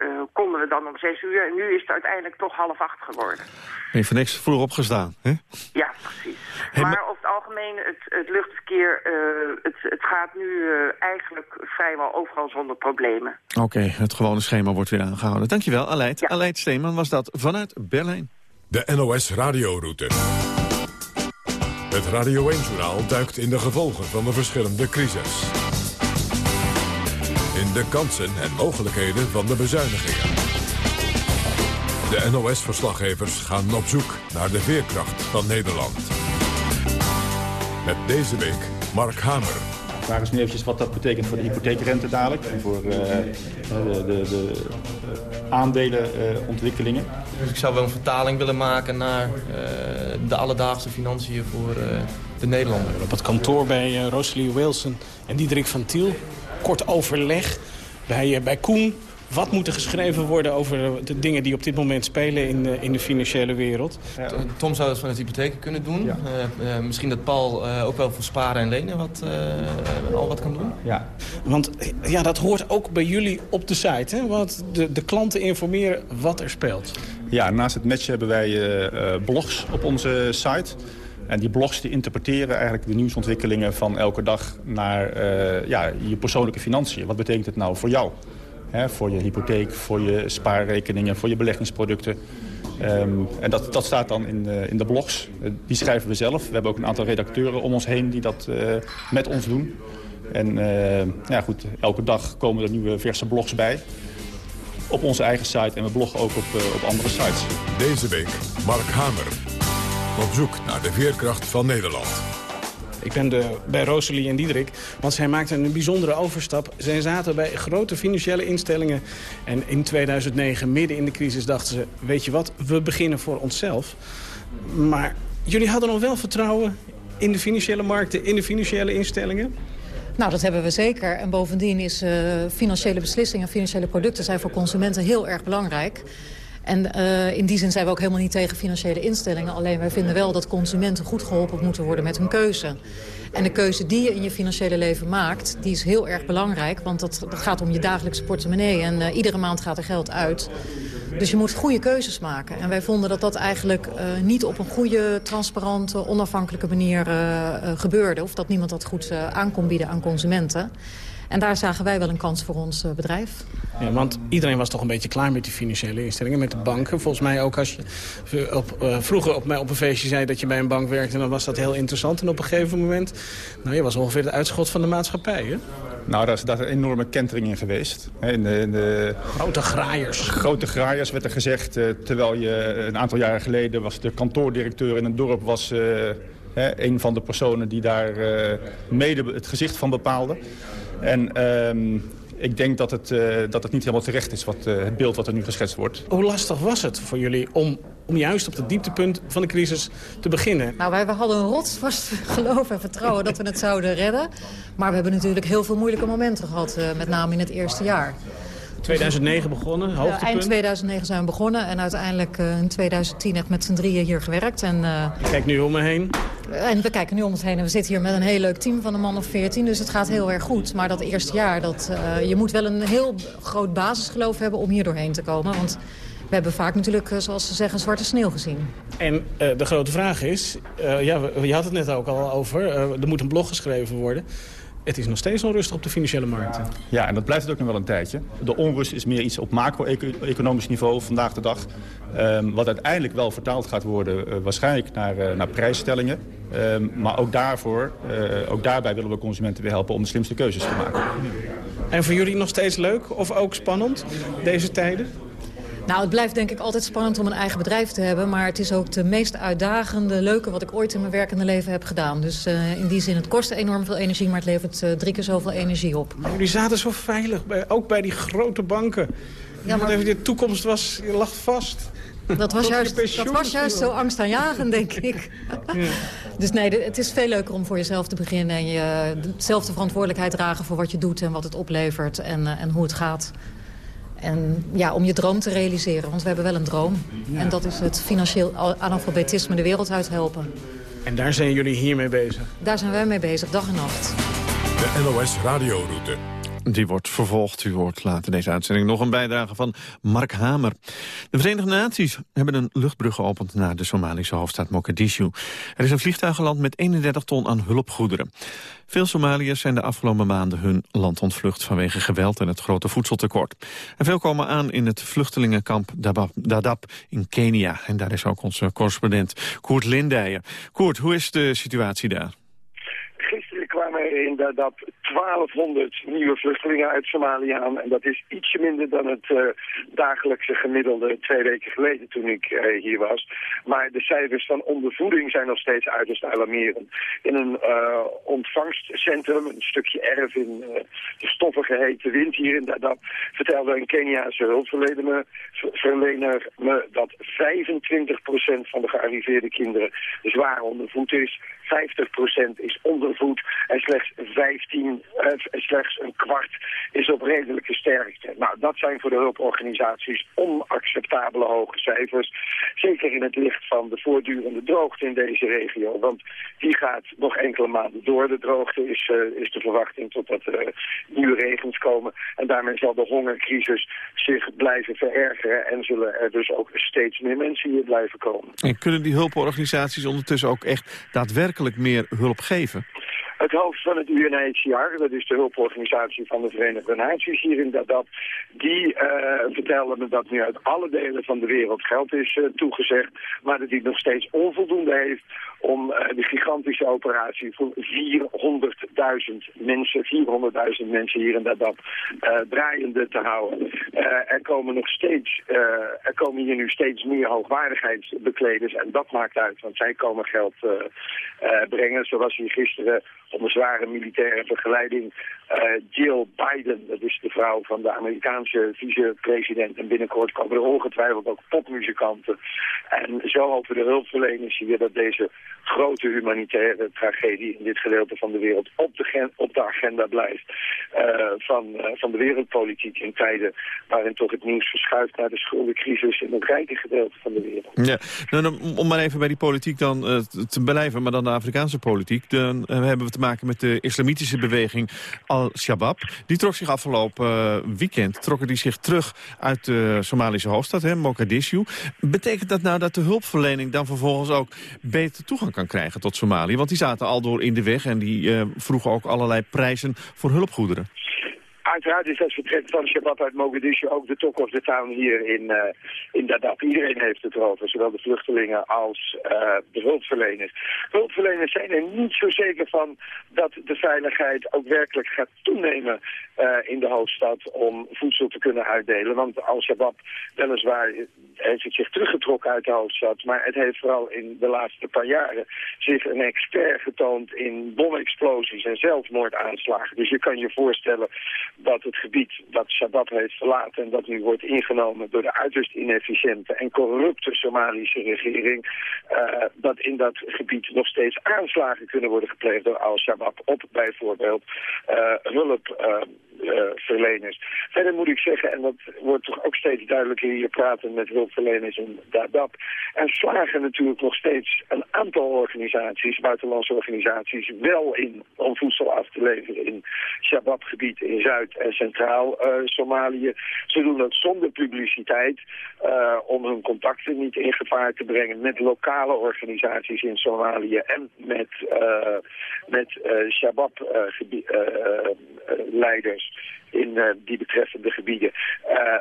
uh, konden we dan om zes uur. En nu is het uiteindelijk toch half acht geworden. Ben je van niks vroeg opgestaan, hè? Ja, precies. Hey, maar, maar over het algemeen, het, het luchtverkeer, uh, het, het gaat nu uh, eigenlijk vrijwel overal zonder problemen. Oké, okay, het gewone schema wordt weer aangehouden. Dankjewel, Aleid. Ja. Aleid Steeman was dat vanuit Berlijn. De NOS Radioroute. Het Radio 1-journaal duikt in de gevolgen van de verschillende crisis in de kansen en mogelijkheden van de bezuinigingen. De NOS-verslaggevers gaan op zoek naar de veerkracht van Nederland. Met deze week Mark Hamer. vraag is nu eventjes wat dat betekent voor de hypotheekrente dadelijk. En voor uh, de, de, de aandelenontwikkelingen. dus ik zou wel een vertaling willen maken naar de alledaagse financiën voor de Nederlander. Op het kantoor bij Rosalie Wilson en Diederik van Tiel. Kort overleg bij, bij Koen wat moet er geschreven worden over de dingen die op dit moment spelen in de, in de financiële wereld? Tom zou dat van het hypotheek kunnen doen. Uh, uh, misschien dat Paul uh, ook wel voor sparen en lenen wat, al wat kan doen. Ja. Want ja, dat hoort ook bij jullie op de site. Hè? Want de, de klanten informeren wat er speelt. Ja, naast het matchen hebben wij blogs op onze site. En die blogs die interpreteren eigenlijk de nieuwsontwikkelingen van elke dag naar ja, je persoonlijke financiën. Wat betekent het nou voor jou? Voor je hypotheek, voor je spaarrekeningen, voor je beleggingsproducten. Um, en dat, dat staat dan in de, in de blogs. Uh, die schrijven we zelf. We hebben ook een aantal redacteuren om ons heen die dat met ons doen. En ja, goed, elke dag komen er nieuwe verse blogs bij. Op onze eigen site en we bloggen ook op, op andere sites. Deze week Mark Hamer. Op zoek naar de veerkracht van Nederland. Ik ben de, bij Rosalie en Diederik, want zij maakten een bijzondere overstap. Zij zaten bij grote financiële instellingen. En in 2009, midden in de crisis, dachten ze... weet je wat, we beginnen voor onszelf. Maar jullie hadden nog wel vertrouwen in de financiële markten, in de financiële instellingen? Nou, dat hebben we zeker. En bovendien is uh, financiële beslissingen, financiële producten... zijn voor consumenten heel erg belangrijk. En uh, in die zin zijn we ook helemaal niet tegen financiële instellingen. Alleen wij vinden wel dat consumenten goed geholpen moeten worden met hun keuze. En de keuze die je in je financiële leven maakt, die is heel erg belangrijk. Want dat, dat gaat om je dagelijkse portemonnee en uh, iedere maand gaat er geld uit. Dus je moet goede keuzes maken. En wij vonden dat dat eigenlijk uh, niet op een goede, transparante, onafhankelijke manier gebeurde. Of dat niemand dat goed aan kon bieden aan consumenten. En daar zagen wij wel een kans voor ons uh, bedrijf. Ja, want iedereen was toch een beetje klaar met die financiële instellingen, met de banken. Volgens mij ook als je op, uh, vroeger op, op een feestje zei dat je bij een bank werkte... dan was dat heel interessant. En op een gegeven moment, nou, je was ongeveer de uitschot van de maatschappij, hè? Nou, daar is, daar is een enorme kentering in geweest. In de, in de grote graaiers. Grote graaiers werd er gezegd. Uh, terwijl je een aantal jaren geleden was de kantoordirecteur in een dorp... was uh, een van de personen die daar uh, mede het gezicht van bepaalde. En um, ik denk dat het, uh, dat het niet helemaal terecht is, wat, uh, het beeld wat er nu geschetst wordt. Hoe lastig was het voor jullie om, om juist op het dieptepunt van de crisis te beginnen? Nou, wij, wij hadden een rotsvast geloof en vertrouwen dat we het zouden redden. Maar we hebben natuurlijk heel veel moeilijke momenten gehad, uh, met name in het eerste jaar. 2009 begonnen, hoogtepunt? Ja, eind 2009 zijn we begonnen en uiteindelijk uh, in 2010 echt met z'n drieën hier gewerkt. En, uh, Kijk nu om me heen. En we kijken nu om ons heen en we zitten hier met een heel leuk team van een man of 14. Dus het gaat heel erg goed. Maar dat eerste jaar, dat, uh, je moet wel een heel groot basisgeloof hebben om hier doorheen te komen. Want we hebben vaak natuurlijk, zoals ze zeggen, zwarte sneeuw gezien. En uh, de grote vraag is, ja, je had het net ook al over, er moet een blog geschreven worden. Het is nog steeds onrustig op de financiële markten. Ja, en dat blijft het ook nog wel een tijdje. De onrust is meer iets op macro-economisch niveau vandaag de dag. Um, wat uiteindelijk wel vertaald gaat worden uh, waarschijnlijk naar, uh, naar prijsstellingen. Um, maar ook, daarvoor, uh, ook daarbij willen we consumenten weer helpen om de slimste keuzes te maken. En voor jullie nog steeds leuk of ook spannend, deze tijden? Nou, het blijft denk ik altijd spannend om een eigen bedrijf te hebben. Maar het is ook de meest uitdagende, leuke wat ik ooit in mijn werkende leven heb gedaan. Dus uh, in die zin, het kost enorm veel energie, maar het levert uh, drie keer zoveel energie op. Maar jullie zaten zo veilig, bij, ook bij die grote banken. Ja, maar... Even, de toekomst was, je lag vast. Dat was, juist, dat was juist zo angstaanjagend, denk ik. Ja. Dus nee, het is veel leuker om voor jezelf te beginnen... en je zelf de verantwoordelijkheid dragen voor wat je doet en wat het oplevert en, en hoe het gaat. En ja, om je droom te realiseren, want we hebben wel een droom. Ja. En dat is het financieel analfabetisme de wereld uit helpen. En daar zijn jullie hiermee bezig? Daar zijn wij mee bezig, dag en nacht. De NOS Radioroute. Die wordt vervolgd. U hoort later deze uitzending nog een bijdrage van Mark Hamer. De Verenigde Naties hebben een luchtbrug geopend naar de Somalische hoofdstad Mogadishu. Er is een vliegtuig geland met 31 ton aan hulpgoederen. Veel Somaliërs zijn de afgelopen maanden hun land ontvlucht vanwege geweld en het grote voedseltekort. En veel komen aan in het vluchtelingenkamp Dadaab in Kenia. En daar is ook onze correspondent Koert Lindijen. Koert, hoe is de situatie daar? Gisteren kwamen in Dadaab 1200 nieuwe vluchtelingen uit Somalië aan. En dat is ietsje minder dan het uh, dagelijkse gemiddelde twee weken geleden toen ik uh, hier was. Maar de cijfers van ondervoeding zijn nog steeds uiterst alarmerend. In een uh, ontvangstcentrum, een stukje erf in de stoffige hete wind hier in Dadaab, vertelde een Keniaanse hulpverlener me, me dat 25% van de gearriveerde kinderen zwaar ondervoed is. 50% is ondervoed en slechts 15, eh, slechts een kwart is op redelijke sterkte. Nou, dat zijn voor de hulporganisaties onacceptabele hoge cijfers. Zeker in het licht van de voortdurende droogte in deze regio. Want die gaat nog enkele maanden door. De droogte is, uh, is de verwachting totdat er uh, nieuwe regens komen. En daarmee zal de hongercrisis zich blijven verergeren. En zullen er dus ook steeds meer mensen hier blijven komen. En kunnen die hulporganisaties ondertussen ook echt daadwerkelijk meer hulp geven? Het hoofd van het UNHCR, dat is de hulporganisatie van de Verenigde Naties hier in Dadaab, die uh, vertelde me dat nu uit alle delen van de wereld geld is uh, toegezegd, maar dat hij nog steeds onvoldoende heeft om uh, de gigantische operatie voor 400.000 mensen, 400.000 mensen hier in Dadaab draaiende te houden. er komen nog steeds, er komen hier nu steeds meer hoogwaardigheidsbekleders en dat maakt uit, want zij komen geld brengen, zoals hier gisteren onder zware militaire begeleiding. Uh, Jill Biden, dat is de vrouw van de Amerikaanse vicepresident. En binnenkort komen er ongetwijfeld ook popmuzikanten. En zo hopen de hulpverleners hier dat deze grote humanitaire tragedie in dit gedeelte van de wereld op de, op de agenda blijft. Uh, van, uh, van de wereldpolitiek in tijden waarin toch het nieuws verschuift naar de schuldencrisis in het rijke gedeelte van de wereld. Ja, nou, om maar even bij die politiek dan te blijven, maar dan de Afrikaanse politiek. Dan hebben we te maken met de islamitische beweging Al-Shabaab. Die trok zich afgelopen uh, weekend trokken die zich terug uit de Somalische hoofdstad, hè, Mogadishu. Betekent dat nou dat de hulpverlening dan vervolgens ook beter toegang kan krijgen tot Somalië? Want die zaten al door in de weg en die uh, vroegen ook allerlei prijzen voor hulpgoederen. Uiteraard is dat vertrek van Shabab uit Mogadishu ook de talk of the town hier in, uh, in Dadaab. Iedereen heeft het erover, zowel de vluchtelingen als uh, de hulpverleners. Hulpverleners zijn er niet zo zeker van dat de veiligheid ook werkelijk gaat toenemen uh, in de hoofdstad om voedsel te kunnen uitdelen. Want Al-Shabaab weliswaar heeft het zich teruggetrokken uit de hoofdstad, maar het heeft vooral in de laatste paar jaren zich een expert getoond in bomexplosies en zelfmoordaanslagen. Dus je kan je voorstellen dat het gebied dat Shabab heeft verlaten en dat nu wordt ingenomen door de uiterst inefficiënte en corrupte Somalische regering, uh, dat in dat gebied nog steeds aanslagen kunnen worden gepleegd door Al-Shabaab op bijvoorbeeld uh, hulp. Uh, uh, verleners. Verder moet ik zeggen, en dat wordt toch ook steeds duidelijker hier praten met hulpverleners in Dadaab. Er slagen natuurlijk nog steeds een aantal organisaties, buitenlandse organisaties, wel in om voedsel af te leveren in Shabab-gebied in Zuid- en Centraal-Somalië. Ze doen dat zonder publiciteit uh, om hun contacten niet in gevaar te brengen met lokale organisaties in Somalië en met, met Shabab-leiders in die betreffende gebieden.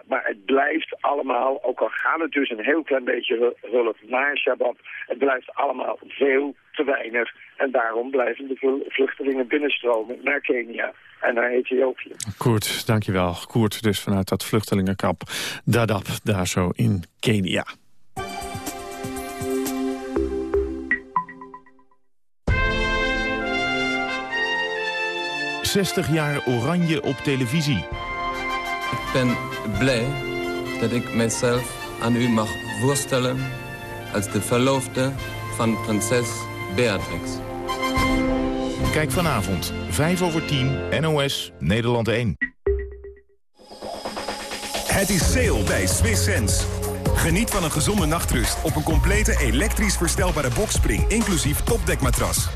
Maar het blijft allemaal, ook al gaat het dus een heel klein beetje hulp naar Shabab, het blijft allemaal veel te weinig. En daarom blijven de vluchtelingen binnenstromen naar Kenia en naar Ethiopië. Koert, dankjewel. Koert dus vanuit dat vluchtelingenkamp Dadaab, daar zo in Kenia. 60 jaar oranje op televisie. Ik ben blij dat ik mijzelf aan u mag voorstellen als de verloofde van prinses Beatrix. Kijk vanavond, 5 over 10, NOS, Nederland 1. Het is sale bij Swiss Sense. Geniet van een gezonde nachtrust op een complete elektrisch verstelbare boxspring... inclusief topdekmatras.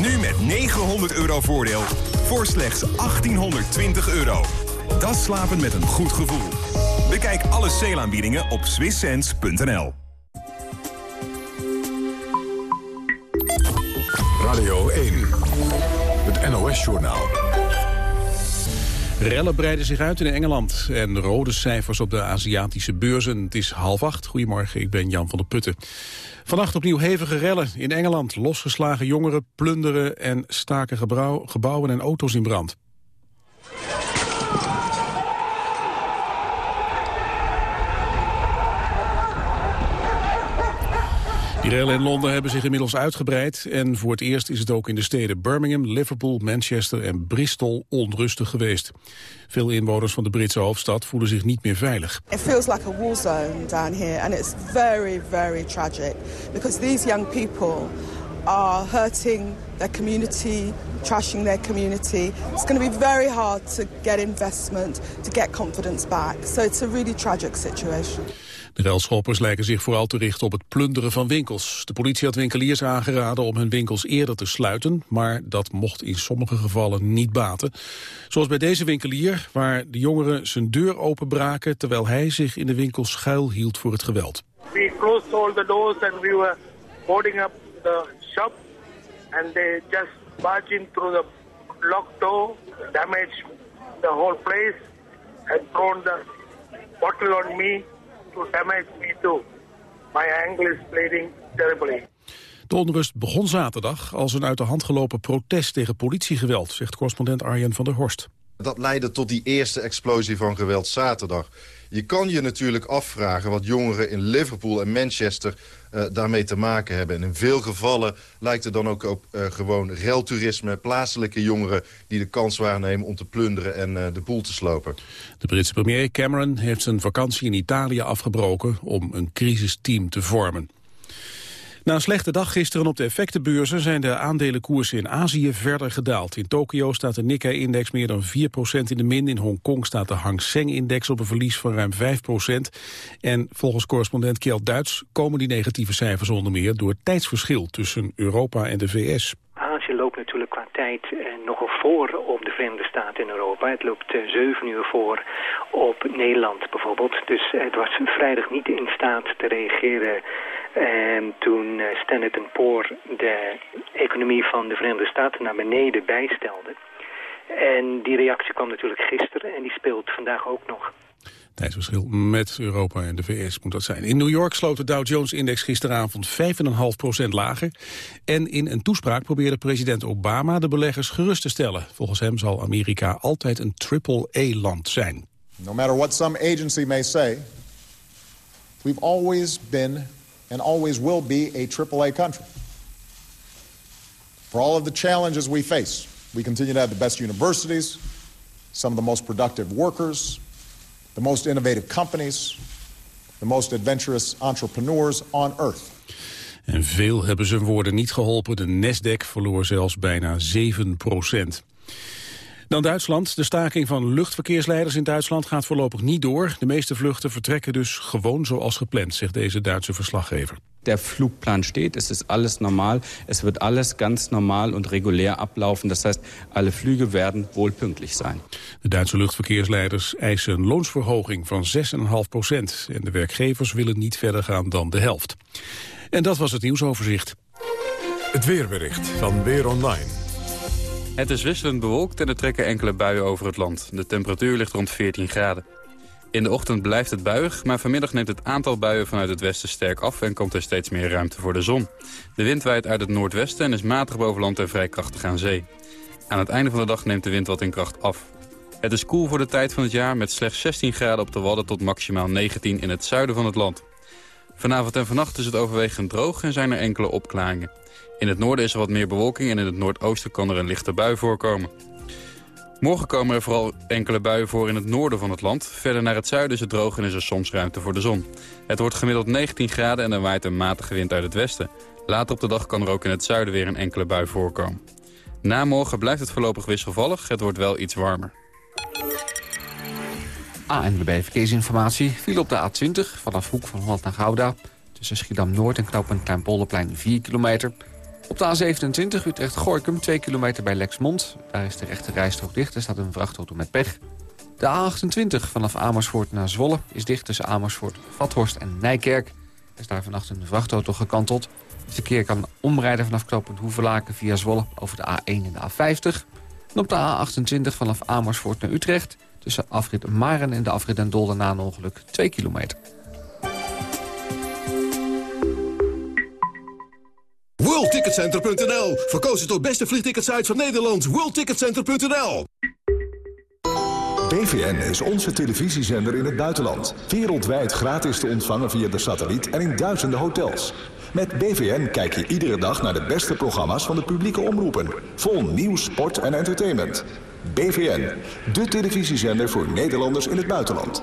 Nu met 900 euro voordeel voor slechts 1820 euro. Dat slapen met een goed gevoel. Bekijk alle sale op swisssense.nl. NOS-journaal. Rellen breiden zich uit in Engeland en rode cijfers op de Aziatische beurzen. Het is half acht. Goedemorgen, ik ben Jan van der Putten. Vannacht opnieuw hevige rellen in Engeland. Losgeslagen jongeren plunderen en staken gebouwen en auto's in brand. Rellen in Londen hebben zich inmiddels uitgebreid... en voor het eerst is het ook in de steden Birmingham, Liverpool, Manchester en Bristol onrustig geweest. Veel inwoners van de Britse hoofdstad voelen zich niet meer veilig. It feels like a war zone down here and it's very, very tragic. Because these young people are hurting their community, trashing their community. It's going to be very hard to get investment, to get confidence back. So it's a really tragic situation. De relschoppers lijken zich vooral te richten op het plunderen van winkels. De politie had winkeliers aangeraden om hun winkels eerder te sluiten... maar dat mocht in sommige gevallen niet baten. Zoals bij deze winkelier, waar de jongeren zijn deur openbraken... terwijl hij zich in de winkel schuil hield voor het geweld. We closed all the doors and we were boarding up the shop... and they just barged in through the locked door, damaged the whole place... and thrown the bottle on me to damage me too. My ankle is bleeding terribly. De onrust begon zaterdag als een uit de hand gelopen protest tegen politiegeweld, zegt correspondent Arjen van der Horst. Dat leidde tot die eerste explosie van geweld zaterdag. Je kan je natuurlijk afvragen wat jongeren in Liverpool en Manchester uh, daarmee te maken hebben. En in veel gevallen lijkt er dan ook op uh, gewoon reltoerisme... plaatselijke jongeren die de kans waarnemen om te plunderen en uh, de boel te slopen. De Britse premier Cameron heeft zijn vakantie in Italië afgebroken... om een crisisteam te vormen. Na een slechte dag gisteren op de effectenbeurzen zijn de aandelenkoersen in Azië verder gedaald. In Tokio staat de Nikkei-index meer dan 4% in de min. In Hongkong staat de Hang Seng-index op een verlies van ruim 5%. En volgens correspondent Kjeld Duits komen die negatieve cijfers onder meer door tijdsverschil tussen Europa en de VS. Azië loopt natuurlijk qua tijd eh, nogal voor op de Verenigde Staten in Europa. Het loopt eh, zeven uur voor op Nederland bijvoorbeeld. Dus het was vrijdag niet in staat te reageren en toen uh, Standard Poor de economie van de Verenigde Staten naar beneden bijstelde. En die reactie kwam natuurlijk gisteren en die speelt vandaag ook nog. Tijdsverschil met Europa en de VS moet dat zijn. In New York sloot de Dow Jones-index gisteravond 5,5% lager. En in een toespraak probeerde president Obama de beleggers gerust te stellen. Volgens hem zal Amerika altijd een triple-A-land zijn. No matter what some agency may say, we've always been and always will be a AAA country. For all of the challenges we face, we continue to have the best universities, some of the most productive workers, the most innovative companies, the most adventurous entrepreneurs on earth. En veel hebben zijn woorden niet geholpen. De Nasdaq verloor zelfs bijna 7 procent. Dan Duitsland. De staking van luchtverkeersleiders in Duitsland gaat voorlopig niet door. De meeste vluchten vertrekken dus gewoon zoals gepland, zegt deze Duitse verslaggever. Der Flugplan steht, es ist alles normal, es wird alles ganz normal und regulär ablaufen. Das heißt, alle Flüge werden wohl pünktlich sein. De Duitse luchtverkeersleiders eisen een loonsverhoging van 6,5 procent. En de werkgevers willen niet verder gaan dan de helft. En dat was het nieuwsoverzicht. Het weerbericht van Weer Online. Het is wisselend bewolkt en er trekken enkele buien over het land. De temperatuur ligt rond 14 graden. In de ochtend blijft het buig, maar vanmiddag neemt het aantal buien vanuit het westen sterk af en komt er steeds meer ruimte voor de zon. De wind waait uit het noordwesten en is matig boven land en vrij krachtig aan zee. Aan het einde van de dag neemt de wind wat in kracht af. Het is koel voor de tijd van het jaar met slechts 16 graden op de Wadden tot maximaal 19 in het zuiden van het land. Vanavond en vannacht is het overwegend droog en zijn er enkele opklaringen. In het noorden is er wat meer bewolking en in het noordoosten kan er een lichte bui voorkomen. Morgen komen er vooral enkele buien voor in het noorden van het land. Verder naar het zuiden is het droog en is er soms ruimte voor de zon. Het wordt gemiddeld 19 graden en er waait een matige wind uit het westen. Later op de dag kan er ook in het zuiden weer een enkele bui voorkomen. Na morgen blijft het voorlopig wisselvallig. Het wordt wel iets warmer. ANWB Verkeersinformatie viel op de A20 vanaf Hoek van Holland naar Gouda. Tussen Schiedam-Noord en knooppunt Kleinpolderplein 4 kilometer. Op de A27 Utrecht-Gorkum 2 kilometer bij Lexmond. Daar is de rechte rijstrook dicht. Er staat een vrachtauto met pech. De A28 vanaf Amersfoort naar Zwolle is dicht tussen Amersfoort, Vathorst en Nijkerk. Er is daar vannacht een vrachtauto gekanteld. Het verkeer kan omrijden vanaf knooppunt Hoevelaken via Zwolle over de A1 en de A50. En op de A28 vanaf Amersfoort naar Utrecht... tussen afrit Maren en de afrit en Dolder na een ongeluk 2 kilometer. WorldTicketCenter.nl Verkozen tot beste vliegticketsite van Nederland. WorldTicketCenter.nl BVN is onze televisiezender in het buitenland. Wereldwijd gratis te ontvangen via de satelliet en in duizenden hotels. Met BVN kijk je iedere dag naar de beste programma's van de publieke omroepen. Vol nieuws, sport en entertainment. BVN, de televisiezender voor Nederlanders in het buitenland.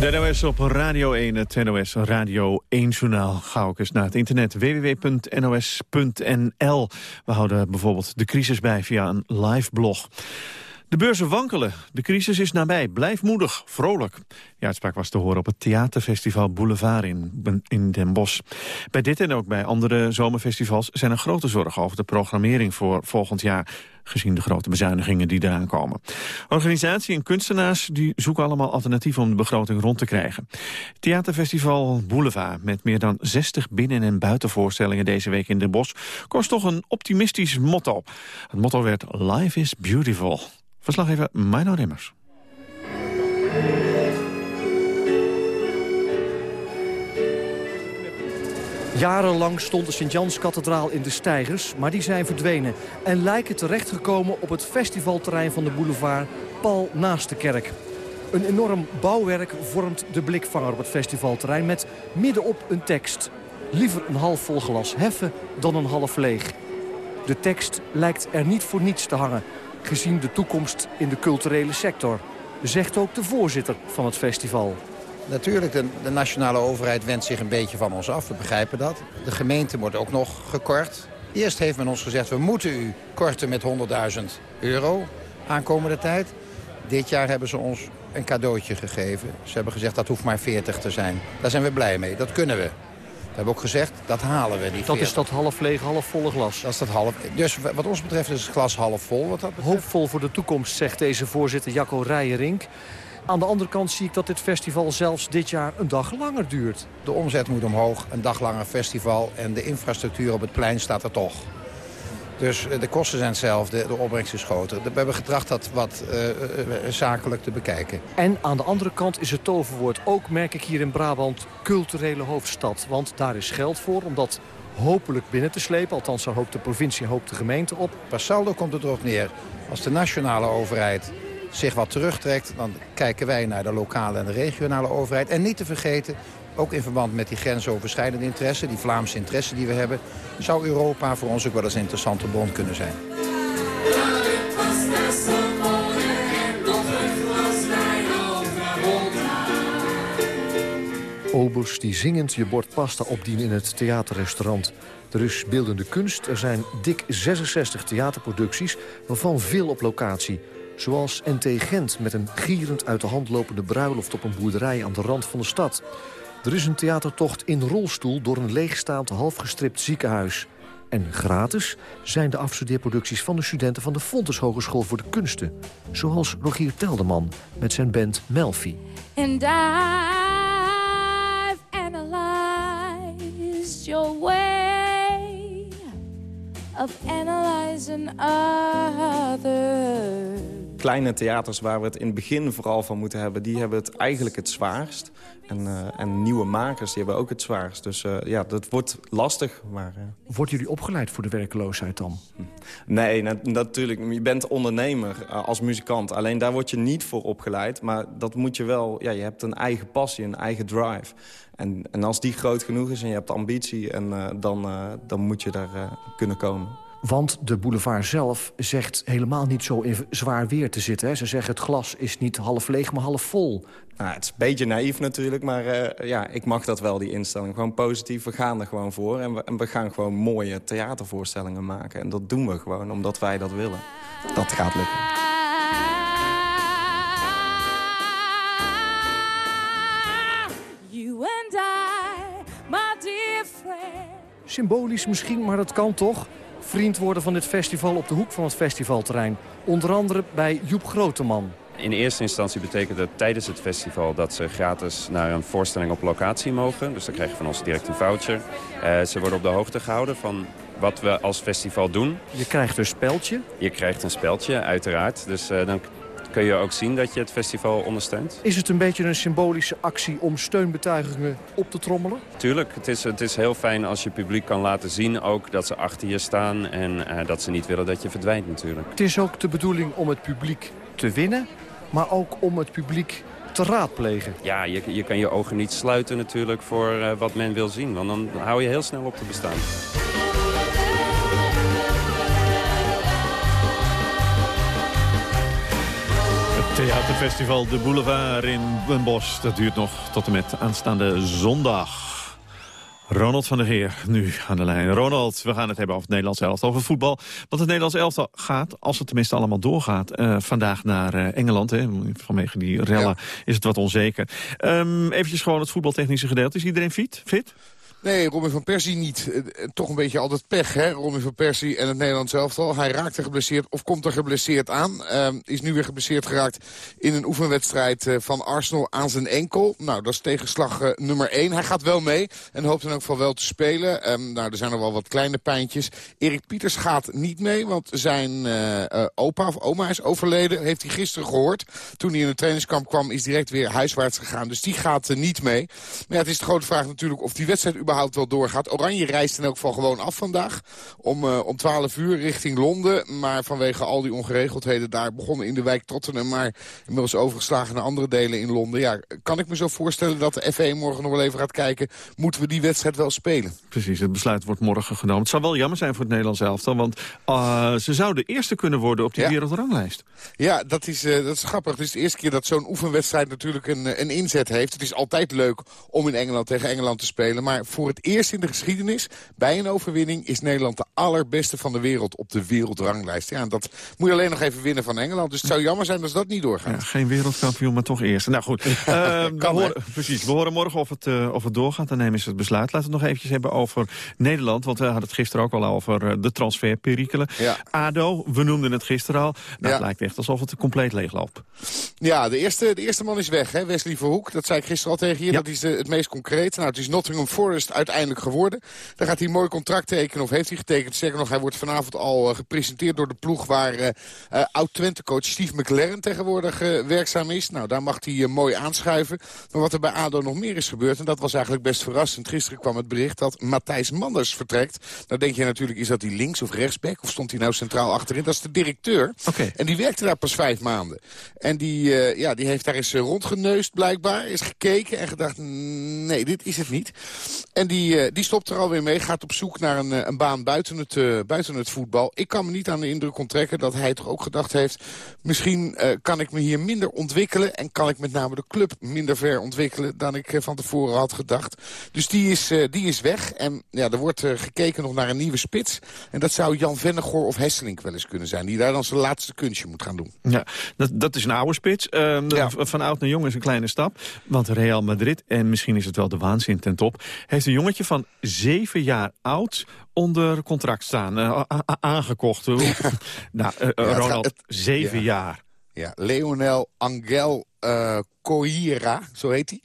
De NOS op Radio 1, het NOS Radio 1-journaal. Ga ook eens naar het internet www.nos.nl. We houden bijvoorbeeld de crisis bij via een live blog. De beurzen wankelen. De crisis is nabij. Blijf moedig, vrolijk. Die uitspraak was te horen op het theaterfestival Boulevard in, in Den Bosch. Bij dit en ook bij andere zomerfestivals zijn er grote zorgen over de programmering voor volgend jaar gezien de grote bezuinigingen die eraan komen. Organisatie en kunstenaars die zoeken allemaal alternatieven om de begroting rond te krijgen. Theaterfestival Boulevard met meer dan 60 binnen- en buitenvoorstellingen deze week in Den Bosch kost toch een optimistisch motto. Het motto werd Life is Beautiful. Verslaggever Mino Rimmers. Jarenlang stond de Sint-Jans-kathedraal in de stijgers, maar die zijn verdwenen... en lijken terechtgekomen op het festivalterrein van de boulevard pal naast de kerk. Een enorm bouwwerk vormt de blikvanger op het festivalterrein... met middenop een tekst. Liever een half vol glas heffen dan een half leeg. De tekst lijkt er niet voor niets te hangen... gezien de toekomst in de culturele sector. Zegt ook de voorzitter van het festival. Natuurlijk, de, de, nationale overheid wendt zich een beetje van ons af. We begrijpen dat. De gemeente wordt ook nog gekort. Eerst heeft men ons gezegd, we moeten u korten met 100.000 euro aankomende tijd. Dit jaar hebben ze ons een cadeautje gegeven. Ze hebben gezegd, dat hoeft maar 40 te zijn. Daar zijn we blij mee, dat kunnen we. We hebben ook gezegd, dat halen we, 40. Dat is dat half leeg, half volle glas. Dat is dat half. Dus wat ons betreft is het glas half vol. Wat dat Hoopvol voor de toekomst, zegt deze voorzitter Jacco Rijerink. Aan de andere kant zie ik dat dit festival zelfs dit jaar een dag langer duurt. De omzet moet omhoog, een dag langer festival en de infrastructuur op het plein staat er toch. Dus de kosten zijn hetzelfde, de opbrengst is groter. We hebben getracht dat wat uh, zakelijk te bekijken. En aan de andere kant is het toverwoord ook, merk ik hier in Brabant, culturele hoofdstad. Want daar is geld voor om dat hopelijk binnen te slepen. Althans, zo hoopt de provincie, hoopt de gemeente op. Per saldo komt het erop neer. Als de nationale overheid zich wat terugtrekt... dan kijken wij naar de lokale en de regionale overheid. En niet te vergeten, ook in verband met die grensoverschrijdende interesse... die Vlaamse interesse die we hebben... zou Europa voor ons ook wel eens een interessante bron kunnen zijn. Obers die zingend je bord pasta opdienen in het theaterrestaurant. Er is beeldende kunst, er zijn dik 66 theaterproducties... waarvan veel op locatie. Zoals NT Gent met een gierend uit de hand lopende bruiloft op een boerderij aan de rand van de stad. Er is een theatertocht in rolstoel door een leegstaand halfgestript ziekenhuis. En gratis zijn de afstudeerproducties van de studenten van de Fontes Hogeschool voor de Kunsten. Zoals Rogier Telderman met zijn band Melfi. And I've analyzed your way of analyzing others kleine theaters waar we het in het begin vooral van moeten hebben... die hebben het eigenlijk het zwaarst. En, uh, en nieuwe makers die hebben ook het zwaarst. Dus uh, ja, dat wordt lastig. Maar, uh... Worden jullie opgeleid voor de werkloosheid dan? Nee, na natuurlijk. Je bent ondernemer als muzikant. Alleen daar word je niet voor opgeleid. Maar dat moet je wel... Ja, je hebt een eigen passie, een eigen drive. En, en als die groot genoeg is en je hebt ambitie... En, dan, dan moet je daar kunnen komen. Want de boulevard zelf zegt helemaal niet zo in zwaar weer te zitten. Hè. Ze zeggen het glas is niet half leeg, maar half vol. Nou, het is een beetje naïef natuurlijk, maar uh, ja, ik mag dat wel, die instelling. Gewoon positief, we gaan er gewoon voor. En we, en we gaan gewoon mooie theatervoorstellingen maken. En dat doen we gewoon, omdat wij dat willen. Dat gaat lukken. Symbolisch misschien, maar dat kan toch? Vriend worden van dit festival op de hoek van het festivalterrein. Onder andere bij Joep Groteman. In eerste instantie betekent het tijdens het festival dat ze gratis naar een voorstelling op locatie mogen. Dus dan krijg je van ons direct een voucher. Uh, ze worden op de hoogte gehouden van wat we als festival doen. Je krijgt een speldje? Je krijgt een speldje, uiteraard. Dus uh, dan kun je ook zien dat je het festival ondersteunt. Is het een beetje een symbolische actie om steunbetuigingen op te trommelen? Tuurlijk, het is, het is heel fijn als je publiek kan laten zien ook dat ze achter je staan... en uh, dat ze niet willen dat je verdwijnt natuurlijk. Het is ook de bedoeling om het publiek te winnen, maar ook om het publiek te raadplegen. Ja, je, je kan je ogen niet sluiten natuurlijk voor uh, wat men wil zien, want dan hou je heel snel op te bestaan. Theaterfestival De Boulevard in Den Bosch. Dat duurt nog tot en met aanstaande zondag. Ronald van der Geer, nu aan de lijn. Ronald, we gaan het hebben over het Nederlands elftal, over voetbal. Want het Nederlands elftal gaat, als het tenminste allemaal doorgaat... Uh, vandaag naar uh, Engeland. Hè. Vanwege die rellen ja. is het wat onzeker. Um, eventjes gewoon het voetbaltechnische gedeelte. Is iedereen fit? fit? Nee, Robin van Persie niet. Toch een beetje altijd pech, hè? Robin van Persie en het Nederlands elftal. Hij raakt er geblesseerd of komt er geblesseerd aan. Uh, is nu weer geblesseerd geraakt in een oefenwedstrijd uh, van Arsenal aan zijn enkel. Nou, dat is tegenslag nummer 1. Hij gaat wel mee en hoopt in elk geval wel te spelen. Um, nou, er zijn nog wel wat kleine pijntjes. Erik Pieters gaat niet mee, want zijn opa of oma is overleden. Heeft hij gisteren gehoord. Toen hij in het trainingskamp kwam, is direct weer huiswaarts gegaan. Dus die gaat niet mee. Maar het is de grote vraag natuurlijk of die wedstrijd überhaupt wel doorgaat. Oranje reist in elk geval gewoon af vandaag. Om, uh, om 12 uur richting Londen. Maar vanwege al die ongeregeldheden daar begonnen in de wijk Tottenham. Maar inmiddels overgeslagen naar andere delen in Londen. Ja, kan ik me zo voorstellen dat de FA morgen nog wel even gaat kijken. Moeten we die wedstrijd wel spelen? Precies, het besluit wordt morgen genomen. Het zou wel jammer zijn voor het Nederlands elftal. Want uh, ze zouden de eerste kunnen worden op die ja. wereldranglijst. Ja, dat is, uh, dat is grappig. Het is de eerste keer dat zo'n oefenwedstrijd natuurlijk een, een inzet heeft. Het is altijd leuk om in Engeland tegen Engeland te spelen. Maar voor het eerst in de geschiedenis, bij een overwinning... is Nederland de allerbeste van de wereld op de wereldranglijst. Ja, en dat moet je alleen nog even winnen van Engeland. Dus het zou jammer zijn als dat niet doorgaat. Ja, geen wereldkampioen, maar toch eerst. Nou goed, uh, we horen, precies. We horen morgen of het, uh, of het doorgaat. Dan nemen ze het besluit. Laten we het nog eventjes hebben over Nederland. Want we hadden het gisteren ook al over uh, de transferperikelen. Ja. ADO, we noemden het gisteren al. Nou. Het lijkt echt alsof het compleet leegloopt. Ja, de eerste, de eerste man is weg, hè? Wesley Verhoek. Dat zei ik gisteren al tegen je. Dat is de, het meest concreet. Nou, het is Nottingham Forest uiteindelijk geworden. Daar gaat hij een mooi contract tekenen, of heeft hij getekend. Zeker nog, hij wordt vanavond al uh, gepresenteerd door de ploeg... waar uh, uh, oud-Twente-coach Steve McLaren tegenwoordig werkzaam is. Nou, daar mag hij mooi aanschuiven. Maar wat er bij ADO nog meer is gebeurd, en dat was eigenlijk best verrassend. Gisteren kwam het bericht dat Matthijs Manders vertrekt. Nou denk je natuurlijk, is dat hij links of rechtsback? Of stond hij nou centraal achterin? Dat is de directeur. Okay. En die werkte daar pas vijf maanden. En die, ja, die heeft daar eens rondgeneust blijkbaar. Is gekeken en gedacht, nee, dit is het niet. En die, die stopt er alweer mee. Gaat op zoek naar een, een baan buiten het, uh, buiten het voetbal. Ik kan me niet aan de indruk onttrekken dat hij toch ook gedacht heeft... misschien uh, kan ik me hier minder ontwikkelen... en kan ik met name de club minder ver ontwikkelen... dan ik uh, van tevoren had gedacht. Dus die is, die is weg. En ja, er wordt gekeken nog naar een nieuwe spits. En dat zou Jan Vennegoor of Hesselink wel eens kunnen zijn... die daar dan zijn laatste kunstje moet gaan doen. Ja, dat, dat is een oude spits. Ja. Van oud naar jong is een kleine stap. Want Real Madrid, en misschien is het wel de waanzin ten top... heeft een jongetje van zeven jaar oud onder contract staan. Uh, aangekocht. nou, uh, ja, Ronald, het, zeven ja. jaar. Ja, Leonel Angel uh, Coira, zo heet hij.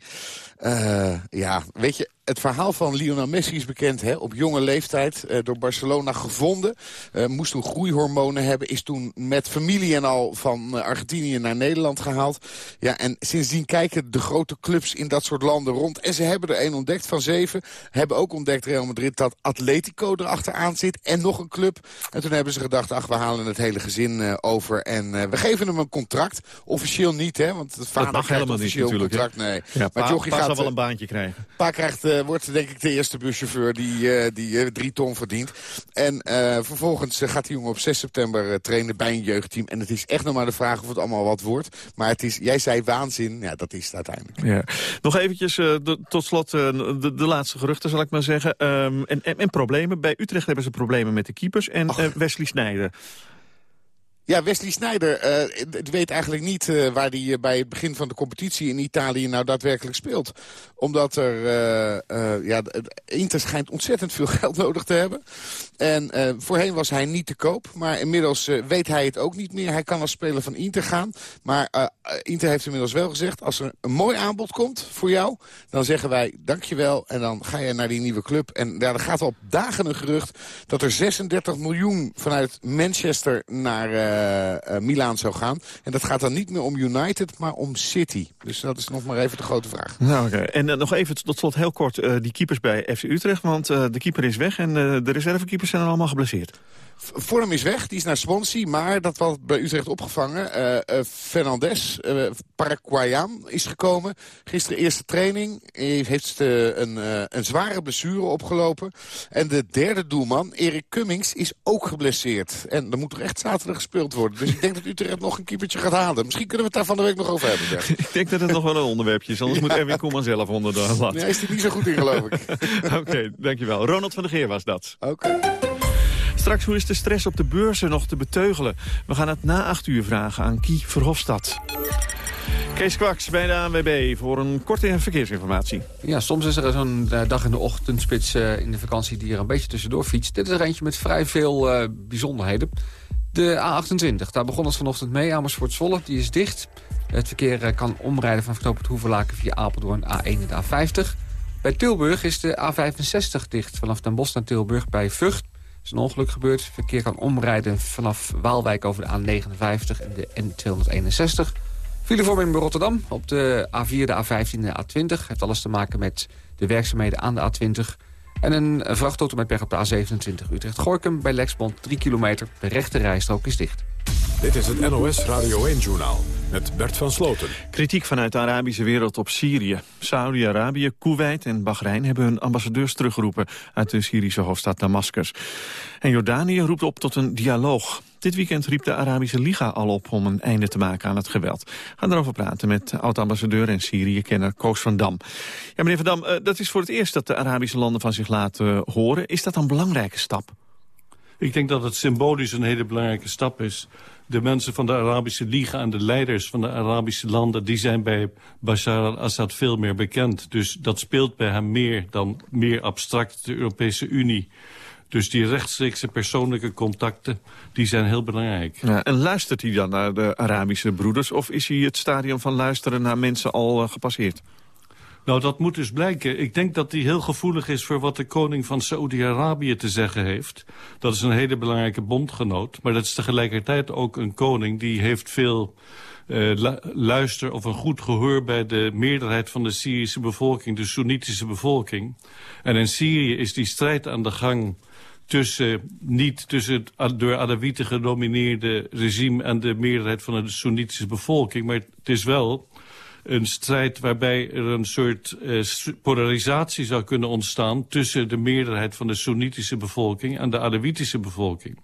Uh, ja, weet je, het verhaal van Lionel Messi is bekend. Hè? Op jonge leeftijd uh, door Barcelona gevonden. Uh, moest toen groeihormonen hebben. Is toen met familie en al van Argentinië naar Nederland gehaald. Ja, en sindsdien kijken de grote clubs in dat soort landen rond. En ze hebben er één ontdekt van zeven. Hebben ook ontdekt Real Madrid dat Atletico erachteraan zit. En nog een club. En toen hebben ze gedacht, ach, we halen het hele gezin over. En we geven hem een contract. Officieel niet, hè, want Het vader dat mag helemaal niet natuurlijk. contract. Nee. Ja, maar Jochie pa gaat wel eh, een baantje krijgen. Pa krijgt, eh, wordt denk ik de eerste buschauffeur die, eh, die drie ton verdient. En vervolgens gaat die jongen op 6 september trainen bij een jeugdteam. En het is echt nog maar de vraag of het allemaal wat wordt. Maar het is, jij zei waanzin, ja, dat is het uiteindelijk. Ja. Nog eventjes, de- tot slot, de, de laatste geruchten zal ik maar zeggen. Ehm, en, en, en problemen. Bij Utrecht hebben ze problemen met de keepers. En Wesley Sneijder. Ja, Wesley Sneijder eh, d- weet eigenlijk niet eh, waar hij bij het begin van de competitie in Italië nou daadwerkelijk speelt. Omdat er, eh, eh, ja, Inter schijnt ontzettend veel geld nodig te hebben. En eh, voorheen was hij niet te koop, maar inmiddels eh, weet hij het ook niet meer. Hij kan als speler van Inter gaan, maar eh, Inter heeft inmiddels wel gezegd... als er een mooi aanbod komt voor jou, dan zeggen wij dankjewel... en dan ga je naar die nieuwe club. En ja, er gaat al dagen een gerucht dat er 36 miljoen vanuit Manchester naar eh, Milaan zou gaan. En dat gaat dan niet meer om United, maar om City. Dus dat is nog maar even de grote vraag. Nou. En nog even tot slot heel kort die keepers bij FC Utrecht. Want de keeper is weg en de reservekeepers zijn allemaal geblesseerd. Vorm is weg, die is naar Swansea, maar dat was bij Utrecht opgevangen. Eh eh, Fernandes, Paraguayan, is gekomen. Gisteren eerste training, Hij heeft een, een zware blessure opgelopen. En de derde doelman, Erik Cummings, is ook geblesseerd. En er moet toch echt zaterdag gespeeld worden. Dus ik denk dat Utrecht nog een keepertje gaat halen. Misschien kunnen we het daar van de week nog over hebben. Ik denk dat het nog wel een onderwerpje is. Anders moet Erwin Koeman zelf onder de lat. Nee, is er niet zo goed in, geloof ik. Oké, dankjewel. Ronald van der Geer was dat. Oké. Straks, hoe is de stress op de beurzen nog te beteugelen? We gaan het na acht uur vragen aan Kie Verhofstadt. Kees Kwaks bij de ANWB voor een korte verkeersinformatie. Ja, soms is er zo'n eh, dag in de ochtendspits eh, in de vakantie die er een beetje tussendoor fietst. Dit is er eentje met vrij veel eh, bijzonderheden. De A28, daar begon het vanochtend mee. Amersfoort-Zwolle, die is dicht. Het verkeer kan omrijden van knooppunt Hoevelaken via Apeldoorn A1 en de A50. Bij Tilburg is de A65 dicht. Vanaf Den Bosch naar Tilburg bij Vught. Er is een ongeluk gebeurd. Verkeer kan omrijden vanaf Waalwijk over de A59 en de N261. Filevorming bij Rotterdam op de A4, de A15 en de A20. Heeft alles te maken met de werkzaamheden aan de A20. En een vrachtauto met pech op de A27 Utrecht-Gorkum bij Lexbond 3 kilometer. De rechte rijstrook is dicht. Dit is het NOS Radio 1-journaal met Bert van Sloten. Kritiek vanuit de Arabische wereld op Syrië. Saudi-Arabië, Kuwait en Bahrein hebben hun ambassadeurs teruggeroepen... uit de Syrische hoofdstad Damascus. En Jordanië roept op tot een dialoog. Dit weekend riep de Arabische Liga al op om een einde te maken aan het geweld. We gaan erover praten met oud-ambassadeur en Syrië-kenner Koos van Dam. Ja, meneer van Dam, eh, dat is voor het eerst dat de Arabische landen van zich laten horen. Is dat een belangrijke stap? Ik denk dat het symbolisch een hele belangrijke stap is. De mensen van de Arabische Liga en de leiders van de Arabische landen... die zijn bij Bashar al-Assad veel meer bekend. Dus dat speelt bij hem meer dan meer abstract de Europese Unie. Dus die rechtstreekse persoonlijke contacten, die zijn heel belangrijk. En luistert hij dan naar de Arabische broeders... of is hij het stadium van luisteren naar mensen al eh, gepasseerd? Nou, dat moet dus blijken. Ik denk dat hij heel gevoelig is voor wat de koning van Saoedi-Arabië te zeggen heeft. Dat is een hele belangrijke bondgenoot. Maar dat is tegelijkertijd ook een koning die heeft veel uh, lu luister of een goed gehoor bij de meerderheid van de Syrische bevolking, de Soenitische bevolking. En in Syrië is die strijd aan de gang tussen, niet tussen het door Alawieten gedomineerde regime en de meerderheid van de Soenitische bevolking. Maar het is wel een strijd waarbij er een soort uh, polarisatie zou kunnen ontstaan... tussen de meerderheid van de Soenitische bevolking en de Alawitische bevolking.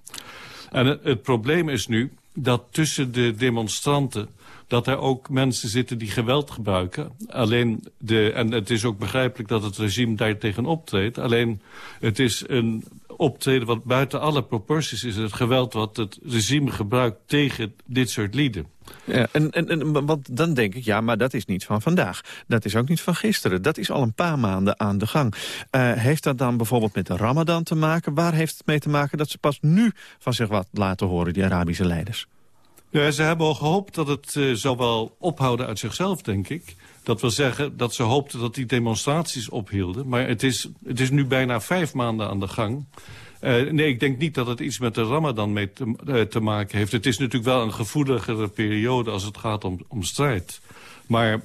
En het, het probleem is nu dat tussen de demonstranten dat er ook mensen zitten die geweld gebruiken. Alleen de, en het is ook begrijpelijk dat het regime daartegen optreedt. Alleen het is een optreden wat buiten alle proporties is. Het geweld wat het regime gebruikt tegen dit soort lieden. Ja, en, en, en want dan denk ik, ja, maar dat is niet van vandaag. Dat is ook niet van gisteren. Dat is al een paar maanden aan de gang. Uh, heeft dat dan bijvoorbeeld met de ramadan te maken? Waar heeft het mee te maken dat ze pas nu van zich wat laten horen, die Arabische leiders? Ja, ze hebben al gehoopt dat het uh, zou wel ophouden uit zichzelf, denk ik. Dat wil zeggen dat ze hoopten dat die demonstraties ophielden. Maar het is, het is nu bijna vijf maanden aan de gang. Uh, nee, ik denk niet dat het iets met de ramadan mee te, uh, te, maken heeft. Het is natuurlijk wel een gevoeligere periode als het gaat om, om strijd. Maar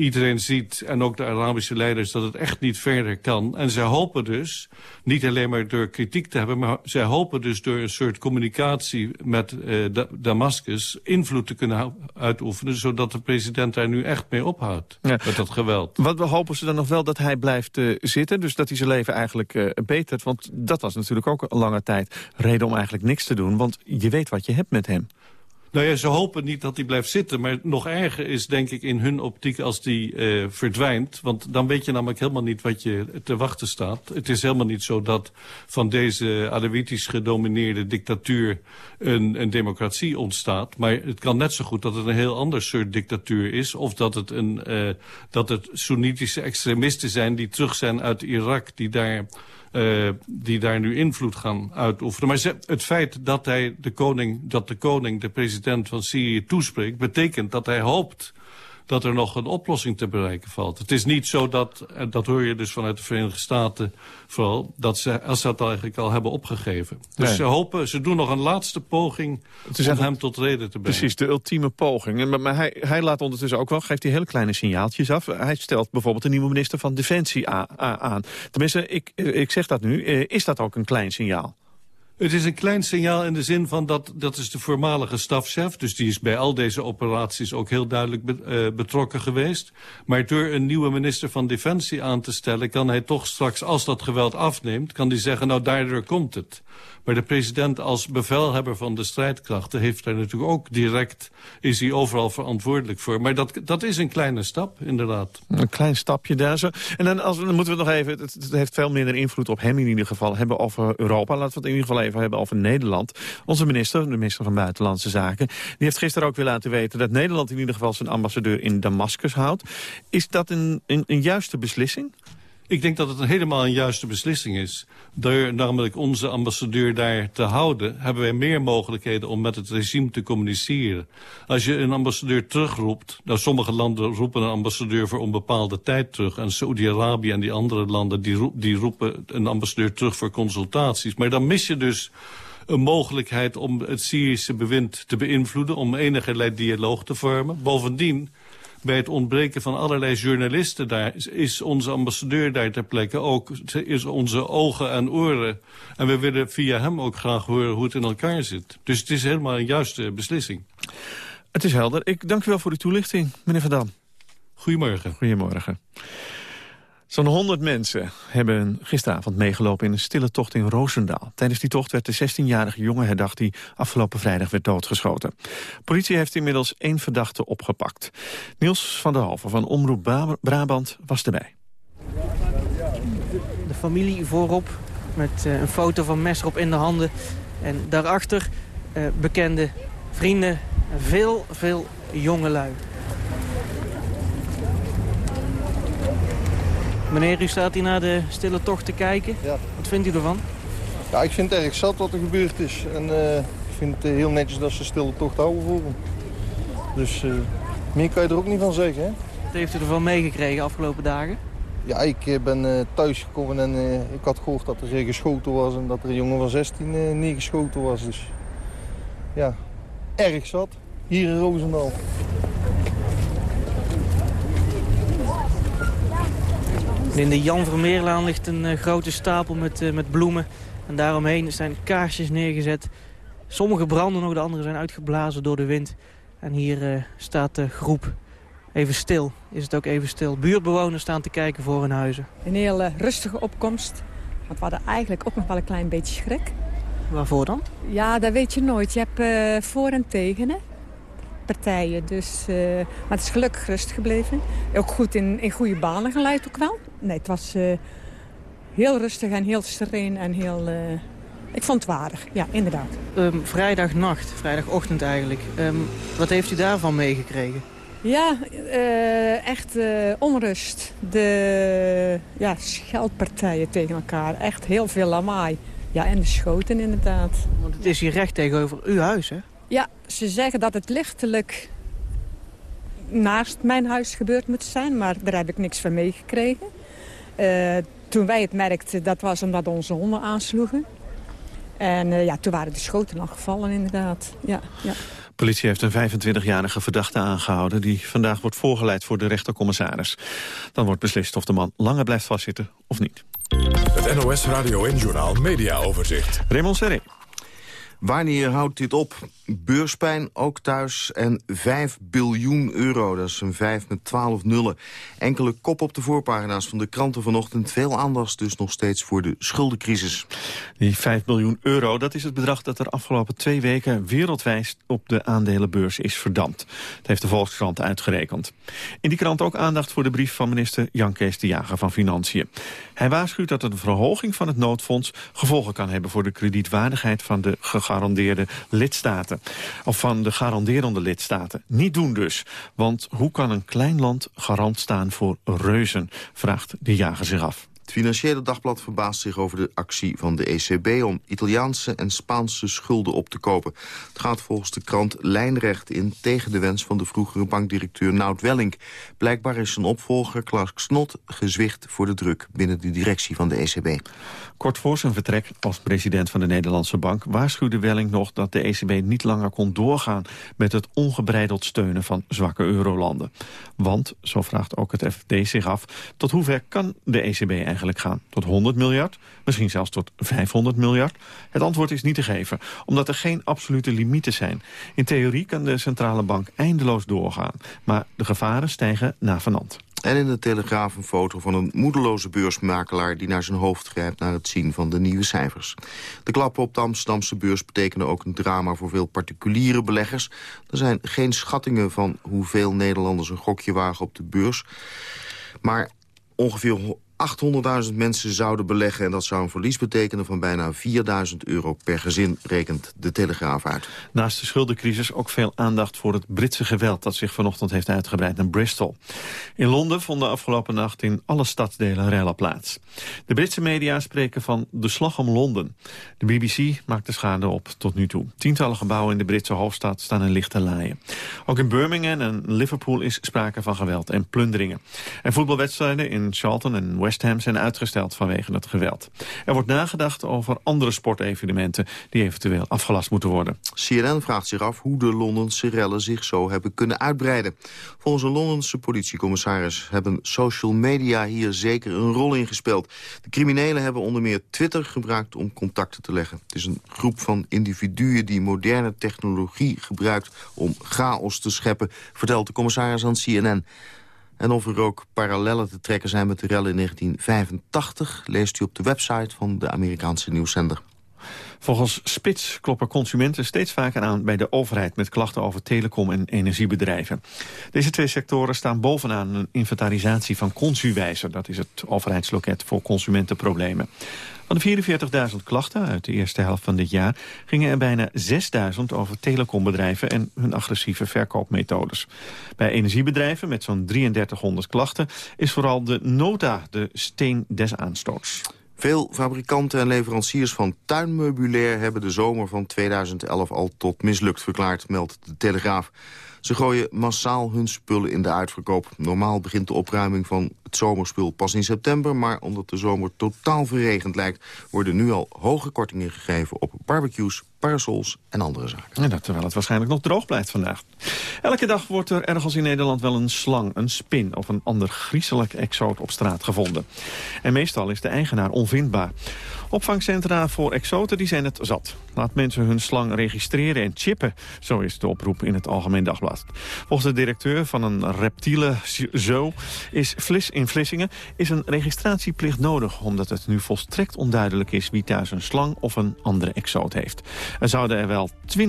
iedereen ziet, en ook de Arabische leiders, dat het echt niet verder kan. En zij hopen dus, niet alleen maar door kritiek te hebben... maar zij hopen dus door een soort communicatie met uh, Damascus... invloed te kunnen uitoefenen, zodat de president daar nu echt mee ophoudt. Met dat geweld. Wat hopen ze dan nog wel dat hij blijft uh, zitten? Dus dat hij zijn leven eigenlijk uh, betert? Want dat was natuurlijk ook een lange tijd reden om eigenlijk niks te doen. Want je weet wat je hebt met hem. Nou ja, ze hopen niet dat hij blijft zitten. Maar nog erger is, denk ik, in hun optiek als die uh, verdwijnt. Want dan weet je namelijk helemaal niet wat je te wachten staat. Het is helemaal niet zo dat van deze Alawitisch gedomineerde dictatuur een, een democratie ontstaat. Maar het kan net zo goed dat het een heel ander soort dictatuur is. Of dat het, een, uh, dat het Soenitische extremisten zijn die terug zijn uit Irak. Die daar uh, die daar nu invloed gaan uitoefenen. Maar het feit dat, hij de koning, dat de koning de president van Syrië toespreekt... betekent dat hij hoopt dat er nog een oplossing te bereiken valt. Het is niet zo dat, en dat hoor je dus vanuit de Verenigde Staten vooral... dat ze Assad eigenlijk al hebben opgegeven. Dus nee. ze hopen, ze doen nog een laatste poging om hem tot reden te brengen. Precies, de ultieme poging. Maar, maar hij, hij laat ondertussen ook wel, geeft hij hele kleine signaaltjes af. Hij stelt bijvoorbeeld een nieuwe minister van Defensie aan. Tenminste, ik, ik zeg dat nu. Eh, is dat ook een klein signaal? Het is een klein signaal in de zin van dat dat is de voormalige stafchef. Dus die is bij al deze operaties ook heel duidelijk be, uh, betrokken geweest. Maar door een nieuwe minister van Defensie aan te stellen... kan hij toch straks, als dat geweld afneemt, kan hij zeggen... nou, daardoor komt het. Maar de president als bevelhebber van de strijdkrachten... heeft daar natuurlijk ook direct, is hij overal verantwoordelijk voor. Maar dat, dat is een kleine stap, inderdaad. Een klein stapje daar zo. En dan, als, moeten we nog even, het, heeft veel minder invloed op hem in ieder geval... hebben over Europa. Laten we het in ieder geval even hebben over Nederland. Onze minister, de minister van Buitenlandse Zaken... die heeft gisteren ook weer laten weten dat Nederland in ieder geval... zijn ambassadeur in Damascus houdt. Is dat een, een juiste beslissing? Ik denk dat het een helemaal een juiste beslissing is. Door namelijk onze ambassadeur daar te houden... hebben wij meer mogelijkheden om met het regime te communiceren. Als je een ambassadeur terugroept... Nou, sommige landen roepen een ambassadeur voor onbepaalde tijd terug. En Saudi-Arabië en die andere landen die, die roepen een ambassadeur terug voor consultaties. Maar dan mis je dus een mogelijkheid om het Syrische bewind te beïnvloeden... om enige dialoog te vormen. Bovendien bij het ontbreken van allerlei journalisten daar... is onze ambassadeur daar ter plekke ook is onze ogen en oren. En we willen via hem ook graag horen hoe het in elkaar zit. Dus het is helemaal een juiste beslissing. Het is helder. Ik dank u wel voor de toelichting, meneer Van Dam. Goedemorgen. Goedemorgen. Zo'n 100 mensen hebben gisteravond meegelopen in een stille tocht in Roosendaal. Tijdens die tocht werd de 16-jarige jongen herdacht die afgelopen vrijdag werd doodgeschoten. Politie heeft inmiddels één verdachte opgepakt. Niels van der Halve van Omroep Brabant was erbij. De familie voorop met uh, een foto van Mesrop in de handen. En daarachter uh, bekende vrienden en veel, veel jongelui. Meneer, u staat hier naar de stille tocht te kijken. Ja. Wat vindt u ervan? Ja, ik vind het erg zat wat er gebeurd is. En uh, ik vind het heel netjes dat ze stille tocht houden voor hem. Dus uh, meer kan je er ook niet van zeggen, hè? Wat heeft u ervan meegekregen afgelopen dagen? Ja, ik ben uh, thuisgekomen en uh, ik had gehoord dat er geschoten was... en dat er een jongen van 16 niet geschoten was. Dus ja, erg zat. Hier in Roosendaal. In de Jan Vermeerlaan ligt een uh, grote stapel met, uh, met bloemen. En daaromheen zijn kaarsjes neergezet. Sommige branden nog, de andere zijn uitgeblazen door de wind. En hier uh, staat de groep even stil. Is het ook even stil. Buurtbewoners staan te kijken voor hun huizen. Een hele rustige opkomst. Want we hadden eigenlijk ook nog wel een klein beetje schrik. Waarvoor dan? Ja, dat weet je nooit. Je hebt voor en tegen, hè? partijen. Dus, uh, maar het is gelukkig rustig gebleven. Ook goed in, in goede banen geleid ook wel. Nee, het was uh, heel rustig en heel sereen en heel... Uh, ik vond het waardig, ja, inderdaad. Um, vrijdagnacht, vrijdagochtend eigenlijk. Um, wat heeft u daarvan meegekregen? Ja, echt onrust. De ja, scheldpartijen tegen elkaar. Echt heel veel lawaai. Ja, en de schoten inderdaad. Want het is hier recht tegenover uw huis, hè? Ja, ze zeggen dat het lichtelijk naast mijn huis gebeurd moet zijn. Maar daar heb ik niks van meegekregen. Uh, toen wij het merkten, dat was omdat onze honden aansloegen. En uh, ja, toen waren de schoten al gevallen inderdaad. Ja, ja. politie heeft een 25-jarige verdachte aangehouden... die vandaag wordt voorgeleid voor de rechtercommissaris. Dan wordt beslist of de man langer blijft vastzitten of niet. Het NOS Radio en Journaal Media Overzicht. Raymond Serré. Wanneer houdt dit op? Beurspijn, ook thuis. En 5 biljoen euro, dat is een 5 met 12 nullen. Enkele kop op de voorpagina's van de kranten vanochtend. Veel aandacht dus nog steeds voor de schuldencrisis. Die 5 biljoen euro, dat is het bedrag dat er afgelopen twee weken... wereldwijd op de aandelenbeurs is verdampt. Dat heeft de Volkskrant uitgerekend. In die krant ook aandacht voor de brief van minister Jan Kees de Jager van Financiën. Hij waarschuwt dat een verhoging van het noodfonds... gevolgen kan hebben voor de kredietwaardigheid van de gegarandeerde lidstaten. Of van de garanderende lidstaten. Niet doen dus. Want hoe kan een klein land garant staan voor reuzen? Vraagt de jager zich af. Het Financiële Dagblad verbaast zich over de actie van de ECB... om Italiaanse en Spaanse schulden op te kopen. Het gaat volgens de krant lijnrecht in tegen de wens van de vroegere bankdirecteur Nout Welling. Blijkbaar is zijn opvolger Klaas Snot gezwicht voor de druk... binnen de directie van de ECB. Kort voor zijn vertrek als president van de Nederlandse Bank... waarschuwde Welling nog dat de ECB niet langer kon doorgaan... met het ongebreideld steunen van zwakke eurolanden. Want, zo vraagt ook het FD zich af... tot hoever kan de ECB eigenlijk gaan? Tot 100 miljard? Misschien zelfs tot 500 miljard? Het antwoord is niet te geven, omdat er geen absolute limieten zijn. In theorie kan de centrale bank eindeloos doorgaan. Maar de gevaren stijgen na vanand. En in de Telegraaf een foto van een moedeloze beursmakelaar... die naar zijn hoofd grijpt naar het zien van de nieuwe cijfers. De klappen op de Amsterdamse beurs betekenen ook een drama... voor veel particuliere beleggers. Er zijn geen schattingen van hoeveel Nederlanders een gokje wagen op de beurs. Maar ongeveer 800.000 mensen zouden beleggen... en dat zou een verlies betekenen van bijna 4.000 euro per gezin... rekent de Telegraaf uit. Naast de schuldencrisis ook veel aandacht voor het Britse geweld... dat zich vanochtend heeft uitgebreid in Bristol. In Londen vonden afgelopen nacht in alle stadsdelen rellen plaats. De Britse media spreken van de slag om Londen. De BBC maakt de schade op tot nu toe. Tientallen gebouwen in de Britse hoofdstad staan in lichte laaien. Ook in Birmingham en Liverpool is sprake van geweld en plunderingen. En voetbalwedstrijden in Charlton en West West Ham zijn uitgesteld vanwege het geweld. Er wordt nagedacht over andere sportevenementen die eventueel afgelast moeten worden. CNN vraagt zich af hoe de Londense rellen zich zo hebben kunnen uitbreiden. Volgens een Londense politiecommissaris hebben social media hier zeker een rol in gespeeld. De criminelen hebben onder meer Twitter gebruikt om contacten te leggen. Het is een groep van individuen die moderne technologie gebruikt om chaos te scheppen, vertelt de commissaris aan CNN. En of er ook parallellen te trekken zijn met de rellen in 1985... leest u op de website van de Amerikaanse nieuwszender. Volgens Spits kloppen consumenten steeds vaker aan bij de overheid... met klachten over telecom- en energiebedrijven. Deze twee sectoren staan bovenaan een inventarisatie van Consuwijzer. Dat is het overheidsloket voor consumentenproblemen. Van de 44.000 klachten uit de eerste helft van dit jaar... gingen er bijna 6.000 over telecombedrijven en hun agressieve verkoopmethodes. Bij energiebedrijven met zo'n 3300 klachten... is vooral de nota de steen des aanstoots. Veel fabrikanten en leveranciers van tuinmeubilair hebben de zomer van 2011 al tot mislukt verklaard, meldt de Telegraaf. Ze gooien massaal hun spullen in de uitverkoop. Normaal begint de opruiming van het zomerspul pas in september... maar omdat de zomer totaal verregend lijkt... worden nu al hoge kortingen gegeven op barbecues, parasols en andere zaken. En dat terwijl het waarschijnlijk nog droog blijft vandaag. Elke dag wordt er ergens in Nederland wel een slang, een spin... of een ander griezelig exoot op straat gevonden. En meestal is de eigenaar onvindbaar. Opvangcentra voor exoten die zijn het zat. Laat mensen hun slang registreren en chippen. Zo is de oproep in het Algemeen Dagblad. Volgens de directeur van een reptiele zoo is Vlis in Vlissingen... is een registratieplicht nodig... omdat het nu volstrekt onduidelijk is wie thuis een slang of een andere exoot heeft. Er zouden er wel 20.000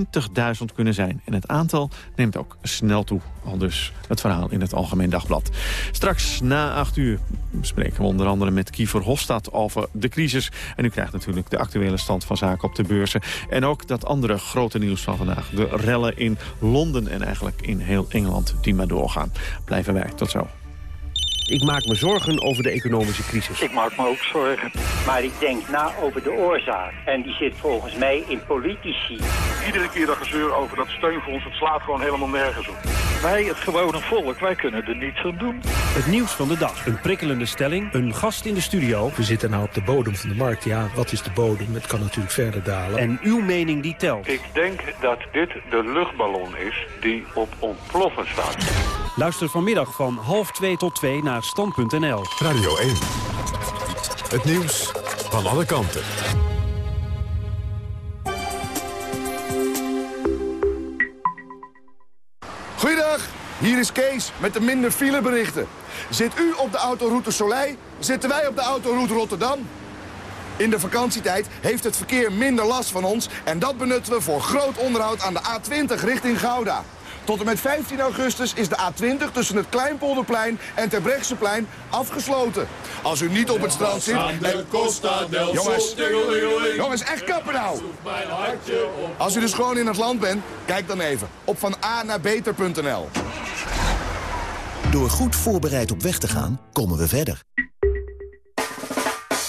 kunnen zijn. En het aantal neemt ook snel toe. Al dus het verhaal in het Algemeen Dagblad. Straks na 8 uur spreken we onder andere met Kiefer Hofstad over de crisis. En u krijgt natuurlijk de actuele stand van zaken op de beurzen. En ook dat andere grote nieuws van vandaag. De rellen in Londen en eigenlijk in heel Engeland die maar doorgaan. Blijven wij. Tot zo. Ik maak me zorgen over de economische crisis. Ik maak me ook zorgen. Maar ik denk na over de oorzaak. En die zit volgens mij in politici. Iedere keer dat gezeur over dat steunfonds, het slaat gewoon helemaal nergens op. Wij, het gewone volk, wij kunnen er niets aan doen. Het nieuws van de dag. Een prikkelende stelling. Een gast in de studio. We zitten nou op de bodem van de markt. Ja, wat is de bodem? Het kan natuurlijk verder dalen. En uw mening die telt. Ik denk dat dit de luchtballon is die op ontploffen staat. Luister vanmiddag van half 2 tot 2 naar stand.nl. Radio 1. Het nieuws van alle kanten. Goeiedag, hier is Kees met de minder fileberichten. Zit u op de autoroute Soleil, zitten wij op de autoroute Rotterdam. In de vakantietijd heeft het verkeer minder last van ons... en dat benutten we voor groot onderhoud aan de A20 richting Gouda. Tot en met 15 augustus is de A20 tussen het Kleinpolderplein en Terbrechtseplein afgesloten. Als u niet op het strand zit... Jongens, jongens, echt kappen nou! Als u dus gewoon in het land bent, kijk dan even op van A naar beter.nl. Door goed voorbereid op weg te gaan, komen we verder.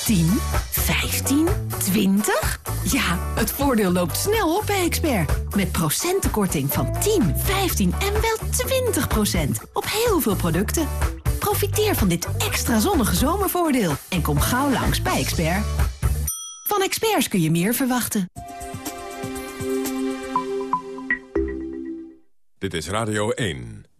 10, 15, 20? Ja, het voordeel loopt snel op bij Expert. Met procentenkorting van 10, 15 en wel 20 procent. Op heel veel producten. Profiteer van dit extra zonnige zomervoordeel. En kom gauw langs bij Expert. Van experts kun je meer verwachten. Dit is Radio 1.